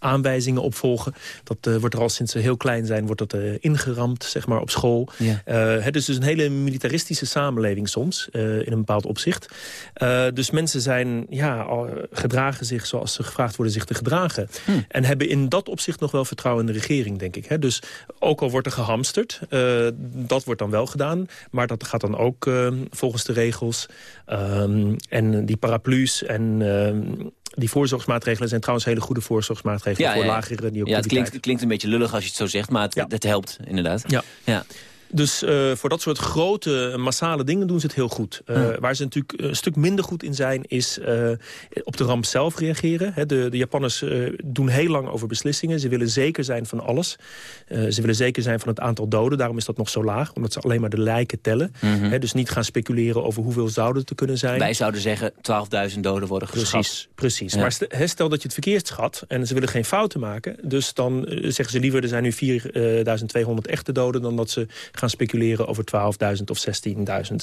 aanwijzingen opvolgen. Dat eh, wordt er al sinds ze heel klein zijn, wordt dat eh, ingeramd, zeg maar, op school. Ja. Eh, het is dus een hele militaristische samenleving soms, in een bepaald opzicht. Dus mensen zijn, ja, gedragen zich zoals ze gevraagd worden zich te gedragen. En hebben in dat opzicht nog wel vertrouwen in de regering, denk ik. Hè? Dus ook al wordt er gehamsterd, eh, dat wordt dan wel gedaan. Maar dat gaat dan ook volgens de regels. Ehm, en die paraplu's en... ehm, die voorzorgsmaatregelen zijn trouwens hele goede voorzorgsmaatregelen voor lagere Ja, het klinkt, het klinkt een beetje lullig als je het zo zegt, maar het, het helpt inderdaad. Ja. Dus eh, voor dat soort grote, massale dingen doen ze het heel goed. Eh, Ja. Waar ze natuurlijk een stuk minder goed in zijn... is eh, op de ramp zelf reageren. De, de Japanners doen heel lang over beslissingen. Ze willen zeker zijn van alles. Ze willen zeker zijn van het aantal doden. Daarom is dat nog zo laag. Omdat ze alleen maar de lijken tellen. Mhm. Dus niet gaan speculeren over hoeveel zouden te kunnen zijn. Wij zouden zeggen 12.000 doden worden geschat. Precies, precies. Ja. Maar stel dat je het verkeerd schat en ze willen geen fouten maken. Dus dan zeggen ze liever er zijn nu 4200 echte doden... dan dat ze gaan speculeren over 12.000 of 16.000.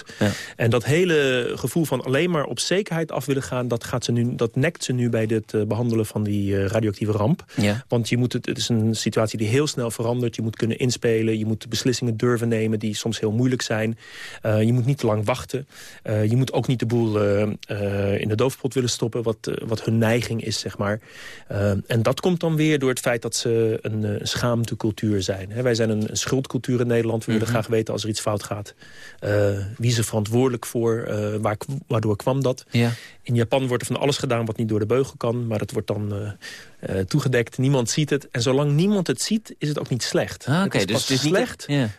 En dat hele gevoel van alleen maar op zekerheid af willen gaan... dat, gaat ze nu, dat nekt ze nu bij het eh, behandelen van die eh, radioactieve ramp. Ja. Want je moet het, het is een situatie die heel snel verandert. Je moet kunnen inspelen. Je moet beslissingen durven nemen die soms heel moeilijk zijn. Eh, je moet niet te lang wachten. Je moet ook niet de boel in de doofpot willen stoppen. Wat, wat hun neiging is, zeg maar. En dat komt dan weer door het feit dat ze een, schaamtecultuur zijn. Wij zijn een, een schuldcultuur in Nederland. We willen graag weten als er iets fout gaat. Eh, wie is er verantwoordelijk voor? eh, waar, waardoor kwam dat? Ja. In Japan wordt er van alles gedaan wat niet door de beugel kan. Maar het wordt dan eh, toegedekt. Niemand ziet het. En zolang niemand het ziet, is het ook niet slecht. Ah, het Oké, is dus is niet slecht Ja.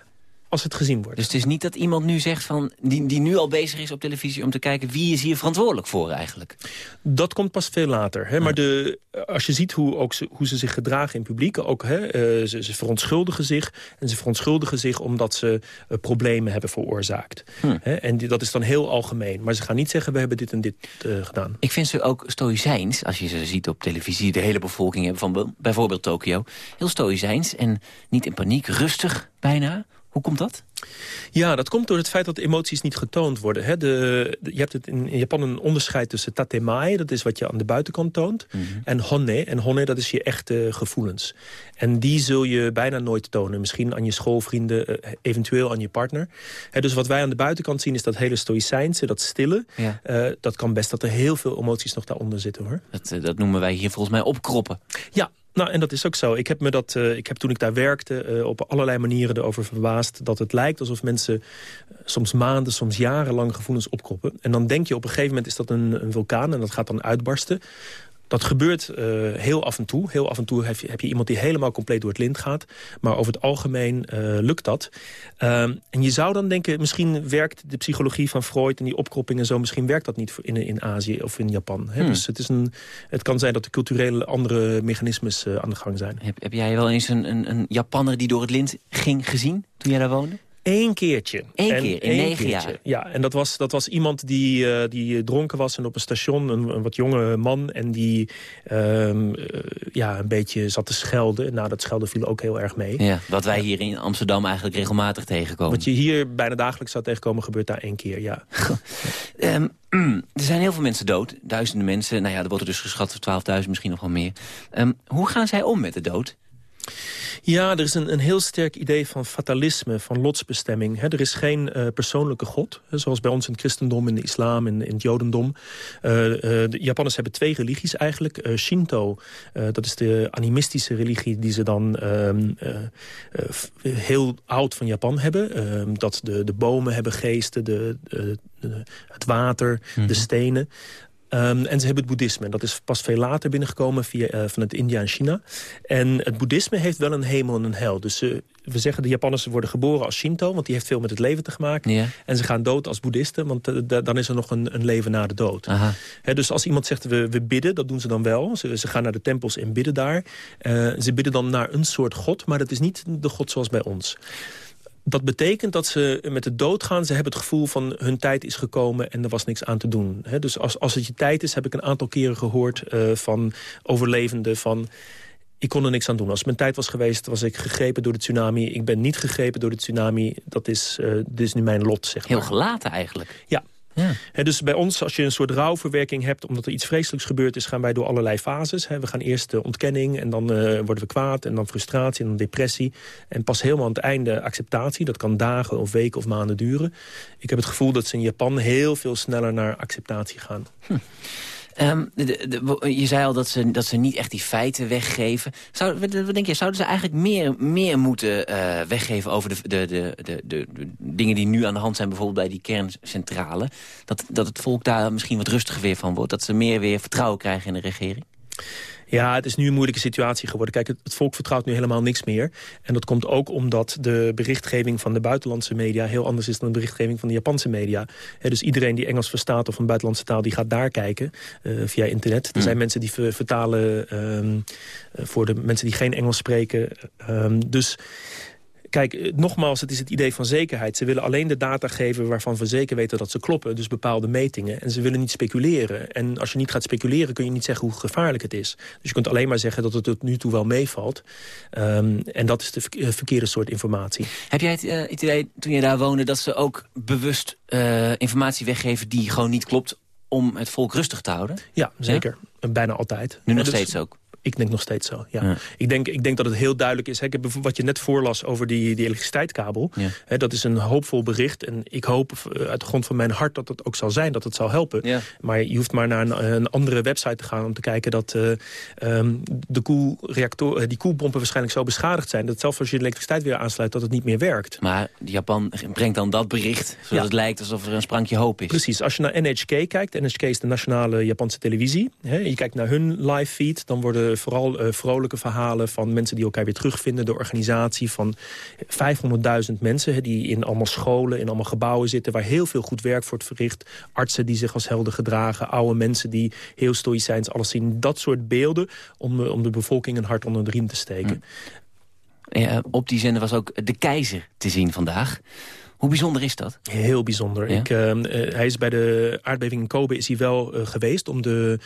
Als het gezien wordt. Dus het is niet dat iemand nu zegt van... Die, die nu al bezig is op televisie om te kijken... wie is hier verantwoordelijk voor eigenlijk? Dat komt pas veel later. Hè? Maar de, als je ziet hoe, ook ze, hoe ze zich gedragen in publiek... Ook, hè, eh, ze, ze verontschuldigen zich. En ze verontschuldigen zich omdat ze eh, problemen hebben veroorzaakt. Hm. Hè? En die- dat is dan heel algemeen. Maar ze gaan niet zeggen, we hebben dit en dit eh, gedaan. Ik vind ze ook stoïcijns, als je ze ziet op televisie... de hele bevolking hebben van be- bijvoorbeeld Tokio. Heel stoïcijns en niet in paniek, rustig bijna. Hoe komt dat? Ja, dat komt door het feit dat emoties niet getoond worden. Hè? De, de- je hebt het in, in Japan een onderscheid tussen tatemae, dat is wat je aan de buitenkant toont, en honne. En honne, dat is je echte gevoelens. En die zul je bijna nooit tonen. Misschien aan je schoolvrienden, eh, eventueel aan je partner. Hè, dus wat wij aan de buitenkant zien is dat hele stoïcijnse, dat stille. Ja. Eh, dat kan best dat er heel veel emoties nog daaronder zitten hoor. Dat, eh, dat noemen wij hier volgens mij opkroppen. Ja, nou, en dat is ook zo. Ik heb, me dat, eh, ik heb toen ik daar werkte eh, op allerlei manieren erover verbaasd... dat het lijkt alsof mensen eh, soms maanden, soms jarenlang gevoelens opkroppen. En dan denk je op een gegeven moment is dat een, een vulkaan en dat gaat dan uitbarsten. Dat gebeurt eh, heel af en toe. Heel af en toe heb je, heb je iemand die helemaal compleet door het lint gaat. Maar over het algemeen eh, lukt dat. Ehm, en je zou dan denken, misschien werkt de psychologie van Freud... en die opkropping en zo, misschien werkt dat niet in, in Azië of in Japan. Hè? Hmm. Dus het, is een, het kan zijn dat er culturele andere mechanismes eh, aan de gang zijn. Heb, heb jij wel eens een, een, een Japanner die door het lint ging gezien toen jij daar woonde? Eén keertje. Eén En keer, in één negen keertje. jaar? Ja, en dat was, dat was iemand die, eh, die dronken was en op een station, een, een wat jonge man. En die ehm, eh, ja, een beetje zat te schelden. Nou, dat schelden viel ook heel erg mee. Ja, wat wij hier in Amsterdam eigenlijk regelmatig tegenkomen. Wat je hier bijna dagelijks zou tegenkomen, gebeurt daar één keer, ja. Ehm, er zijn heel veel mensen dood. Duizenden mensen. Nou ja, er wordt er dus geschat voor 12.000, misschien nog wel meer. Ehm, hoe gaan zij om met de dood? Ja, er is een, een heel sterk idee van fatalisme, van lotsbestemming. Er is geen eh, persoonlijke god, zoals bij ons in het christendom, in de islam en in het jodendom. Eh, eh, de Japanners hebben twee religies eigenlijk. Shinto, dat is de animistische religie die ze dan ehm, eh, eh, heel oud van Japan hebben. Ehm, dat de, de bomen hebben geesten, de, het water, de stenen. Ehm, en ze hebben het boeddhisme. Dat is pas veel later binnengekomen via, eh, vanuit India en China. En het boeddhisme heeft wel een hemel en een hel. Dus eh, we zeggen de Japanners worden geboren als Shinto... want die heeft veel met het leven te maken. En ze gaan dood als boeddhisten... want eh, da- dan is er nog een, een leven na de dood. Dus als iemand zegt we, we bidden, dat doen ze dan wel. Ze, ze gaan naar de tempels en bidden daar. Ze bidden dan naar een soort god... maar dat is niet de god zoals bij ons. Dat betekent dat ze met de dood gaan. Ze hebben het gevoel van hun tijd is gekomen en er was niks aan te doen. Dus als, als het je tijd is, heb ik een aantal keren gehoord eh, van overlevenden van... Ik kon er niks aan doen. Als mijn tijd was geweest, was ik gegrepen door de tsunami. Ik ben niet gegrepen door de tsunami. Dat is, dit is nu mijn lot, zeg maar. Heel gelaten eigenlijk. Ja. Hè, dus bij ons, als je een soort rouwverwerking hebt... omdat er iets vreselijks gebeurd is, gaan wij door allerlei fases. We gaan eerst de ontkenning en dan eh, worden we kwaad... en dan frustratie en dan depressie. En pas helemaal aan het einde acceptatie. Dat kan dagen of weken of maanden duren. Ik heb het gevoel dat ze in Japan heel veel sneller naar acceptatie gaan. Ehm, de- je zei al dat ze, dat ze niet echt die feiten weggeven. Zou, wat, denk je, zouden ze eigenlijk meer, meer moeten eh, weggeven... over de, de, de, de, de, de dingen die nu aan de hand zijn, bijvoorbeeld bij die kerncentrale? Dat, dat het volk daar misschien wat rustiger weer van wordt? Dat ze meer weer vertrouwen krijgen in de regering? Ja, het is nu een moeilijke situatie geworden. Kijk, het, het volk vertrouwt nu helemaal niks meer. En dat komt ook omdat de berichtgeving van de buitenlandse media... heel anders is dan de berichtgeving van de Japanse media. Dus iedereen die Engels verstaat of een buitenlandse taal... die gaat daar kijken eh, via internet. Er zijn mensen die ver- vertalen ehm, eh, voor de mensen die geen Engels spreken. Ehm, dus... Kijk, eh, nogmaals, het is het idee van zekerheid. Ze willen alleen de data geven waarvan we zeker weten dat ze kloppen. Dus bepaalde metingen. En ze willen niet speculeren. En als je niet gaat speculeren, kun je niet zeggen hoe gevaarlijk het is. Dus je kunt alleen maar zeggen dat het tot nu toe wel meevalt. Ehm, en dat is de eh, verkeerde soort informatie. Heb jij het, eh, het idee, toen je daar woonde... dat ze ook bewust informatie weggeven die gewoon niet klopt... om het volk rustig te houden? Ja, zeker. Bijna altijd. Nu nog dus- steeds ook? Ik denk nog steeds zo, ja. Ja. Ik, denk, ik denk dat het heel duidelijk is. Hè, ik heb wat je net voorlas over die, die elektriciteitskabel. Ja. Hè, dat is een hoopvol bericht. En ik hoop eh, uit de grond van mijn hart dat het ook zal zijn. Dat het zal helpen. Ja. Maar je hoeft maar naar een, een andere website te gaan... om te kijken dat eh, ehm, de koelreactor, eh, die koelpompen waarschijnlijk zo beschadigd zijn... dat zelfs als je de elektriciteit weer aansluit, dat het niet meer werkt. Maar Japan brengt dan dat bericht, zodat het lijkt alsof er een sprankje hoop is. Precies, als je naar NHK kijkt, NHK is de nationale Japanse televisie. Hè, je kijkt naar hun live feed, dan worden vooral eh, vrolijke verhalen van mensen die elkaar weer terugvinden. De organisatie van 500.000 mensen die in allemaal scholen, in allemaal gebouwen zitten, waar heel veel goed werk wordt verricht. Artsen die zich als helden gedragen, oude mensen die heel stoïcijns alles zien. Dat soort beelden om, eh, om de bevolking een hart onder de riem te steken. Ja, op die zender was ook de keizer te zien vandaag. Hoe bijzonder is dat? Heel bijzonder. Ja? Ik, eh, eh, hij is bij de aardbeving in Kobe is hij wel eh, geweest om de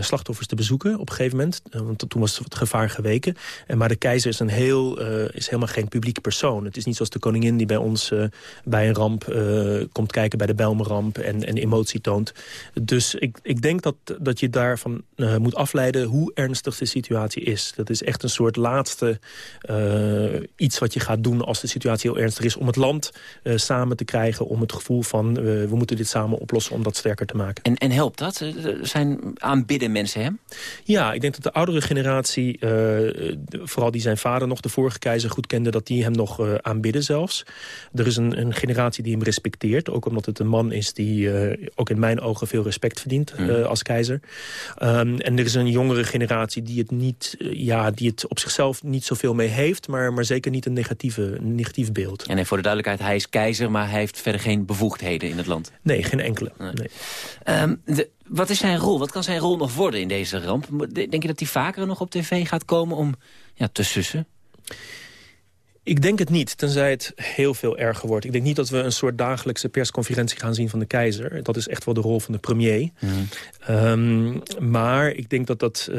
slachtoffers te bezoeken op een gegeven moment. Want toen was het gevaar geweken. En maar de keizer is, een heel, is helemaal geen publieke persoon. Het is niet zoals de koningin die bij ons bij een ramp komt kijken bij de Bijlmerramp en, en emotie toont. Dus ik, ik denk dat, dat je daarvan moet afleiden hoe ernstig de situatie is. Dat is echt een soort laatste iets wat je gaat doen als de situatie heel ernstig is. Om het land eh, samen te krijgen. Om het gevoel van eh, we moeten dit samen oplossen om dat sterker te maken. En, en helpt dat? Er Zijn aanbidden mensen hem? Ja, ik denk dat de oudere generatie, eh, vooral die zijn vader nog de vorige keizer goed kende, dat die hem nog eh, aanbidden zelfs. Er is een, een generatie die hem respecteert, ook omdat het een man is die eh, ook in mijn ogen veel respect verdient eh, als keizer. Ehm, en er is een jongere generatie die het, niet, eh, ja, die het op zichzelf niet zoveel mee heeft, maar, maar zeker niet een, negatieve, negatief beeld. En eh, voor de duidelijkheid, hij is keizer, maar hij heeft verder geen bevoegdheden in het land. Nee, geen enkele. Nee. Ehm, de, wat is zijn rol? Wat kan zijn rol nog worden in deze ramp? Denk je dat hij vaker nog op tv gaat komen om ja, te sussen? Ik denk het niet, tenzij het heel veel erger wordt. Ik denk niet dat we een soort dagelijkse persconferentie gaan zien van de keizer. Dat is echt wel de rol van de premier. Ehm, maar ik denk dat dat, eh,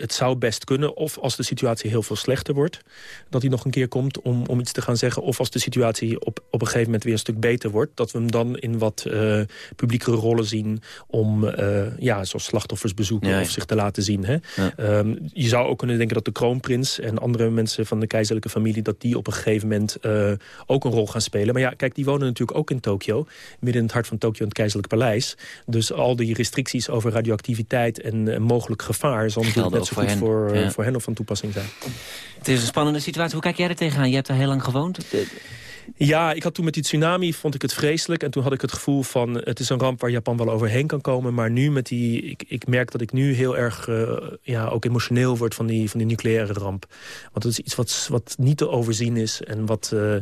het zou best kunnen. Of als de situatie heel veel slechter wordt, dat hij nog een keer komt om, om iets te gaan zeggen. Of als de situatie op, op een gegeven moment weer een stuk beter wordt... dat we hem dan in wat uh, publiekere rollen zien om, uh, ja, zoals slachtoffers bezoeken Ja, ja. of zich te laten zien. Hè? Ja. Ehm, je zou ook kunnen denken dat de kroonprins en andere mensen van de keizerlijke familie... dat die op een gegeven moment uh, ook een rol gaan spelen. Maar ja, kijk, die wonen natuurlijk ook in Tokio. Midden in het hart van Tokio, in het keizerlijk paleis. Dus al die restricties over radioactiviteit en mogelijk gevaar... zal natuurlijk net zo ook goed voor hen. voor, Ja. voor hen of van toepassing zijn. Het is een spannende situatie. Hoe kijk jij er tegenaan? Je hebt daar heel lang gewoond. De- Ja, ik had toen met die tsunami, vond ik het vreselijk. En toen had ik het gevoel van, het is een ramp waar Japan wel overheen kan komen. Maar nu met die, ik, ik merk dat ik nu heel erg, uh, ja, ook emotioneel word van die, van die nucleaire ramp. Want het is iets wat, wat niet te overzien is en wat, uh,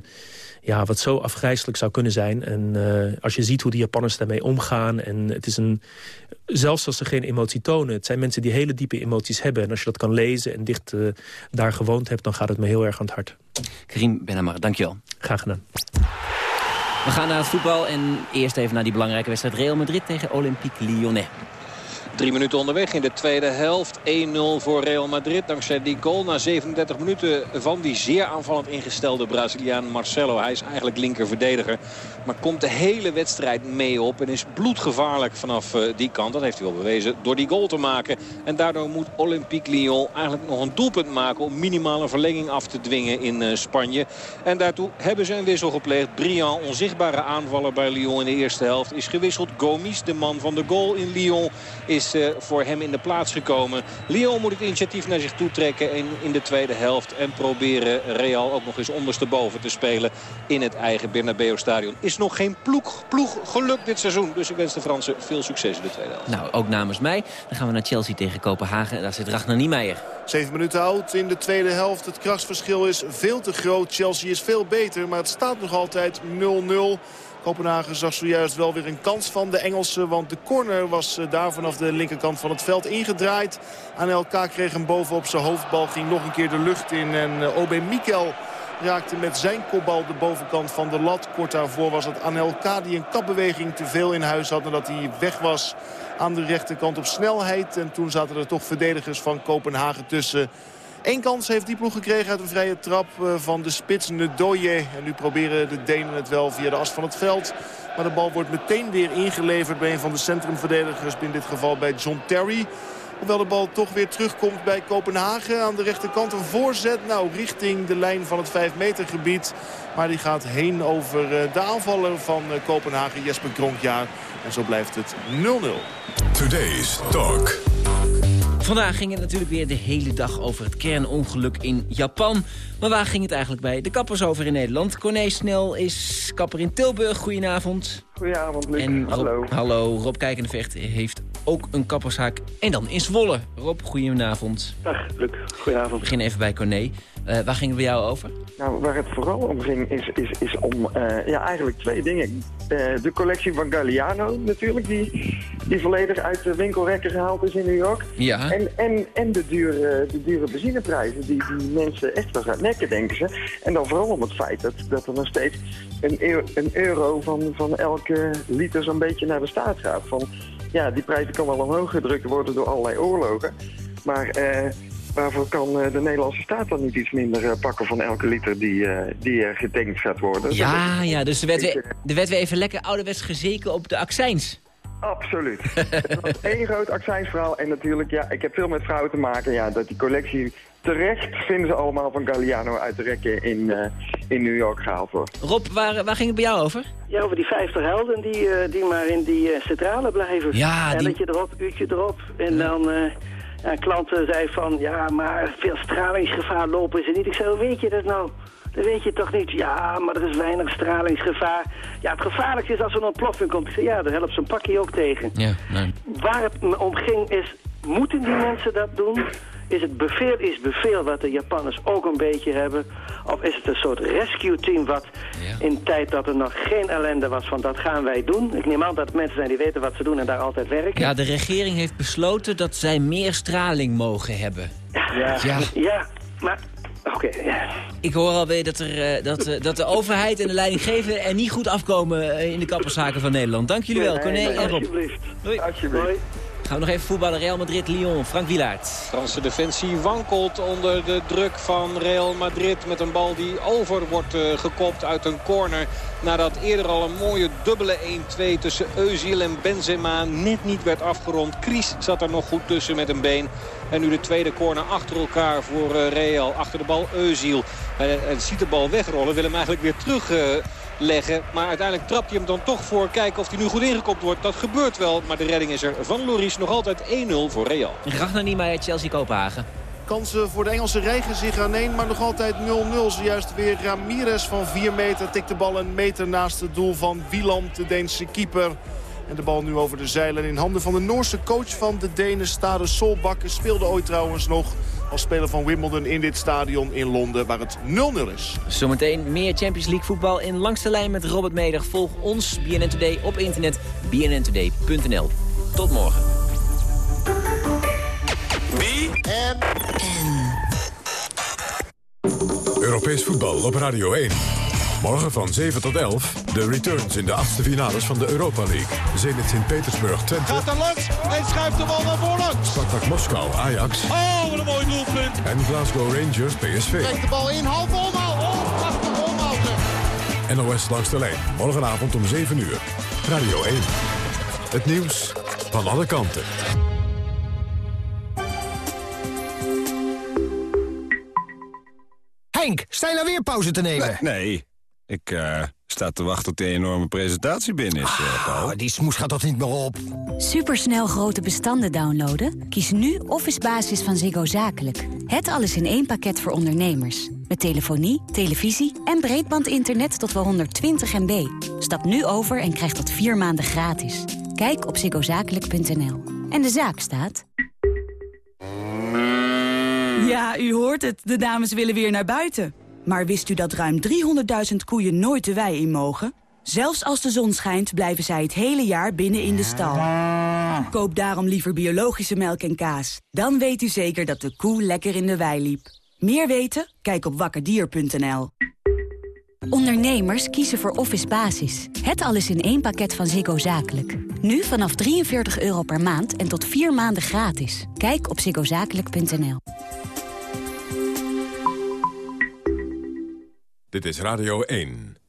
ja, wat zo afgrijzelijk zou kunnen zijn. En uh, als je ziet hoe de Japanners daarmee omgaan. En het is een, zelfs als ze geen emotie tonen. Het zijn mensen die hele diepe emoties hebben. En als je dat kan lezen en dicht uh, daar gewoond hebt, dan gaat het me heel erg aan het hart. Karim Benamar, dankjewel. Graag gedaan. We gaan naar het voetbal en eerst even naar die belangrijke wedstrijd Real Madrid tegen Olympique Lyonnais. Drie minuten onderweg in de tweede helft. 1-0 voor Real Madrid. Dankzij die goal na 37 minuten van die zeer aanvallend ingestelde Braziliaan Marcelo. Hij is eigenlijk linker verdediger. Maar komt de hele wedstrijd mee op. En is bloedgevaarlijk vanaf uh, die kant. Dat heeft hij wel bewezen door die goal te maken. En daardoor moet Olympique Lyon eigenlijk nog een doelpunt maken. Om minimaal een verlenging af te dwingen in uh, Spanje. En daartoe hebben ze een wissel gepleegd. Briand, onzichtbare aanvaller bij Lyon in de eerste helft. Is gewisseld. Gomis, de man van de goal in Lyon, is uh, voor hem in de plaats gekomen. Lyon moet het initiatief naar zich toe trekken in, in de tweede helft. En proberen Real ook nog eens ondersteboven te spelen in het eigen Bernabeu stadion. Is nog geen ploeg, ploeg gelukt dit seizoen. Dus ik wens de Fransen veel succes in de tweede helft. Nou, ook namens mij. Dan gaan we naar Chelsea tegen Kopenhagen. Daar zit Ragnar Niemeyer. Zeven minuten oud in de tweede helft. Het krachtsverschil is veel te groot. Chelsea is veel beter, maar het staat nog altijd 0-0. Kopenhagen zag zojuist wel weer een kans van de Engelsen. Want de corner was eh, daar vanaf de linkerkant van het veld ingedraaid. Anelka kreeg hem bovenop zijn hoofdbal. Ging nog een keer de lucht in. En uh, Obe Mikel raakte met zijn kopbal de bovenkant van de lat. Kort daarvoor was het Anelka die een kapbeweging te veel in huis had. Nadat hij weg was aan de rechterkant op snelheid. En toen zaten er toch verdedigers van Kopenhagen tussen... Eén kans heeft die ploeg gekregen uit een vrije trap eh, van de spits Ndoye. En nu proberen de Denen het wel via de as van het veld. Maar de bal wordt meteen weer ingeleverd bij een van de centrumverdedigers. In dit geval bij John Terry. Hoewel de bal toch weer terugkomt bij Kopenhagen. Aan de rechterkant een voorzet. Nou, richting de lijn van het 5 meter gebied. Maar die gaat heen over eh, de aanvaller van eh, Kopenhagen, Jesper Kronkjaar. En zo blijft het 0-0. Today's Talk. Vandaag ging het natuurlijk weer de hele dag over het kernongeluk in Japan. Maar waar ging het eigenlijk bij de kappers over in Nederland? Corné Snel is kapper in Tilburg. Goedenavond. Goedenavond, Luc. En Rob, Hallo. Hallo, Rob Kijkenvecht heeft ook een kappershaak. En dan in Zwolle. Rob, goedenavond. Dag, Luc. Goedenavond. We beginnen even bij Corné. Eh, waar ging het bij jou over? Nou, waar het vooral om ging is, is, is om eh, ja, eigenlijk twee dingen. Eh, de collectie van Galliano natuurlijk, die, die volledig uit de winkelrekken gehaald is in New York. Ja. En, en, en de, dure, de dure benzineprijzen, die, die mensen echt wel gaan nekken, denken ze. En dan vooral om het feit dat, dat er nog steeds een, euro, een euro van, van elke liter zo'n beetje naar de staat gaat. Van, ja, die prijzen kan wel omhoog gedrukt worden door allerlei oorlogen. Maar waarvoor kan eh, de Nederlandse staat dan niet iets minder eh, pakken van elke liter die, eh, die er getankt gaat worden? Ja, ja, dus er werd, weer, er werd weer even lekker ouderwets gezeken op de accijns. Absoluut. het was één groot accijnsverhaal. En natuurlijk, ja, ik heb veel met vrouwen te maken. Ja, dat die collectie terecht vinden ze allemaal van Galliano uit de rekken in, eh, in New York gehaald wordt. Rob, waar, waar ging het bij jou over? Ja, over die 50 helden die, eh, die maar in die eh, centrale blijven. Ja, die- Elletje erop, uurtje erop. En dan... eh ja, klant eh, zei van, ja, maar veel stralingsgevaar lopen ze niet. Ik zei, hoe weet je dat nou? Dat weet je toch niet? Ja, maar er is weinig stralingsgevaar. Ja, het gevaarlijkste is als er een ontploffing komt. Ik zei, ja, daar helpt zo'n pakje ook tegen. Ja, nee. Waar het me om ging is, moeten die mensen dat doen? Is het bevel is bevel wat de Japanners ook een beetje hebben? Of is het een soort rescue team wat in tijd dat er nog geen ellende was van dat gaan wij doen? Ik neem aan dat het mensen zijn die weten wat ze doen en daar altijd werken. Ja, de regering heeft besloten dat zij meer straling mogen hebben. Ja, Ja. ja maar... Oké, ja. Ik hoor alweer dat, er, eh, dat, eh, dat de overheid en de leidinggever er niet goed afkomen eh, in de kapperszaken van Nederland. Dank jullie wel, Corné en Rob. alsjeblieft. Doei. Alsjeblieft. Gaan we nog even voetballen. Real Madrid, Lyon, Frank Wielaert. Franse defensie wankelt onder de druk van Real Madrid. Met een bal die over wordt eh, gekopt uit een corner. Nadat eerder al een mooie dubbele 1-2 tussen Özil en Benzema niet, niet werd afgerond. Kries zat er nog goed tussen met een been. En nu de tweede corner achter elkaar voor eh, Real. Achter de bal Özil. Eh, En ziet de bal wegrollen. Wil hem eigenlijk weer terugleggen. Maar uiteindelijk trapt hij hem dan toch voor. Kijken of hij nu goed ingekopt wordt. Dat gebeurt wel. Maar de redding is er van Loris. Nog altijd 1-0 voor Real. Ragnar Niemeyer, Chelsea Kopenhagen. Kansen voor de Engelsen rijgen zich aan één, maar nog altijd 0-0. Zojuist weer Ramirez van 4 meter tikt de bal een meter naast het doel van Wieland, de Deense keeper. En de bal nu over de zeilen in handen van de Noorse coach van de Denen, Stade Solbakken. Speelde ooit trouwens nog als speler van Wimbledon in dit stadion in Londen, waar het 0-0 is. Zometeen meer Champions League voetbal in Langs de Lijn met Robert Meder. Volg ons, BNN Today, op internet, bnntoday.nl. Tot morgen. Europees voetbal op Radio 1. Morgen van 7 tot 11. De returns in de achtste finales van de Europa League. Zenit Sint-Petersburg Twente. Gaat er langs en schuift de bal naar voorlangs. Spartak Moskou Ajax. Oh, wat een mooi doelpunt. En Glasgow Rangers PSV. Krijgt de bal in, half omhaal. Oh, prachtig omhaal zeg. NOS langs de lijn. Morgenavond om 7 uur. Radio 1. Het nieuws van alle kanten. Henk, sta je nou weer pauze te nemen? Nee, ik eh, sta te wachten tot die enorme presentatie binnen is, eh, Paul. Oh, die smoes gaat toch niet meer op? Supersnel grote bestanden downloaden? Kies nu Office Basis van Ziggo Zakelijk. Het alles in één pakket voor ondernemers. Met telefonie, televisie en breedbandinternet tot wel 120 MB. Stap nu over en krijg dat vier maanden gratis. Kijk op ziggozakelijk.nl. En de zaak staat... Ja, u hoort het. De dames willen weer naar buiten. Maar wist u dat ruim 300.000 koeien nooit de wei in mogen? Zelfs als de zon schijnt, blijven zij het hele jaar binnen in de stal. Koop daarom liever biologische melk en kaas. Dan weet u zeker dat de koe lekker in de wei liep. Meer weten? Kijk op wakkerdier.nl. Ondernemers kiezen voor Office Basis. Het alles in één pakket van Ziggo Zakelijk. Nu vanaf 43 euro per maand en tot vier maanden gratis. Kijk op ziggozakelijk.nl. Dit is Radio 1.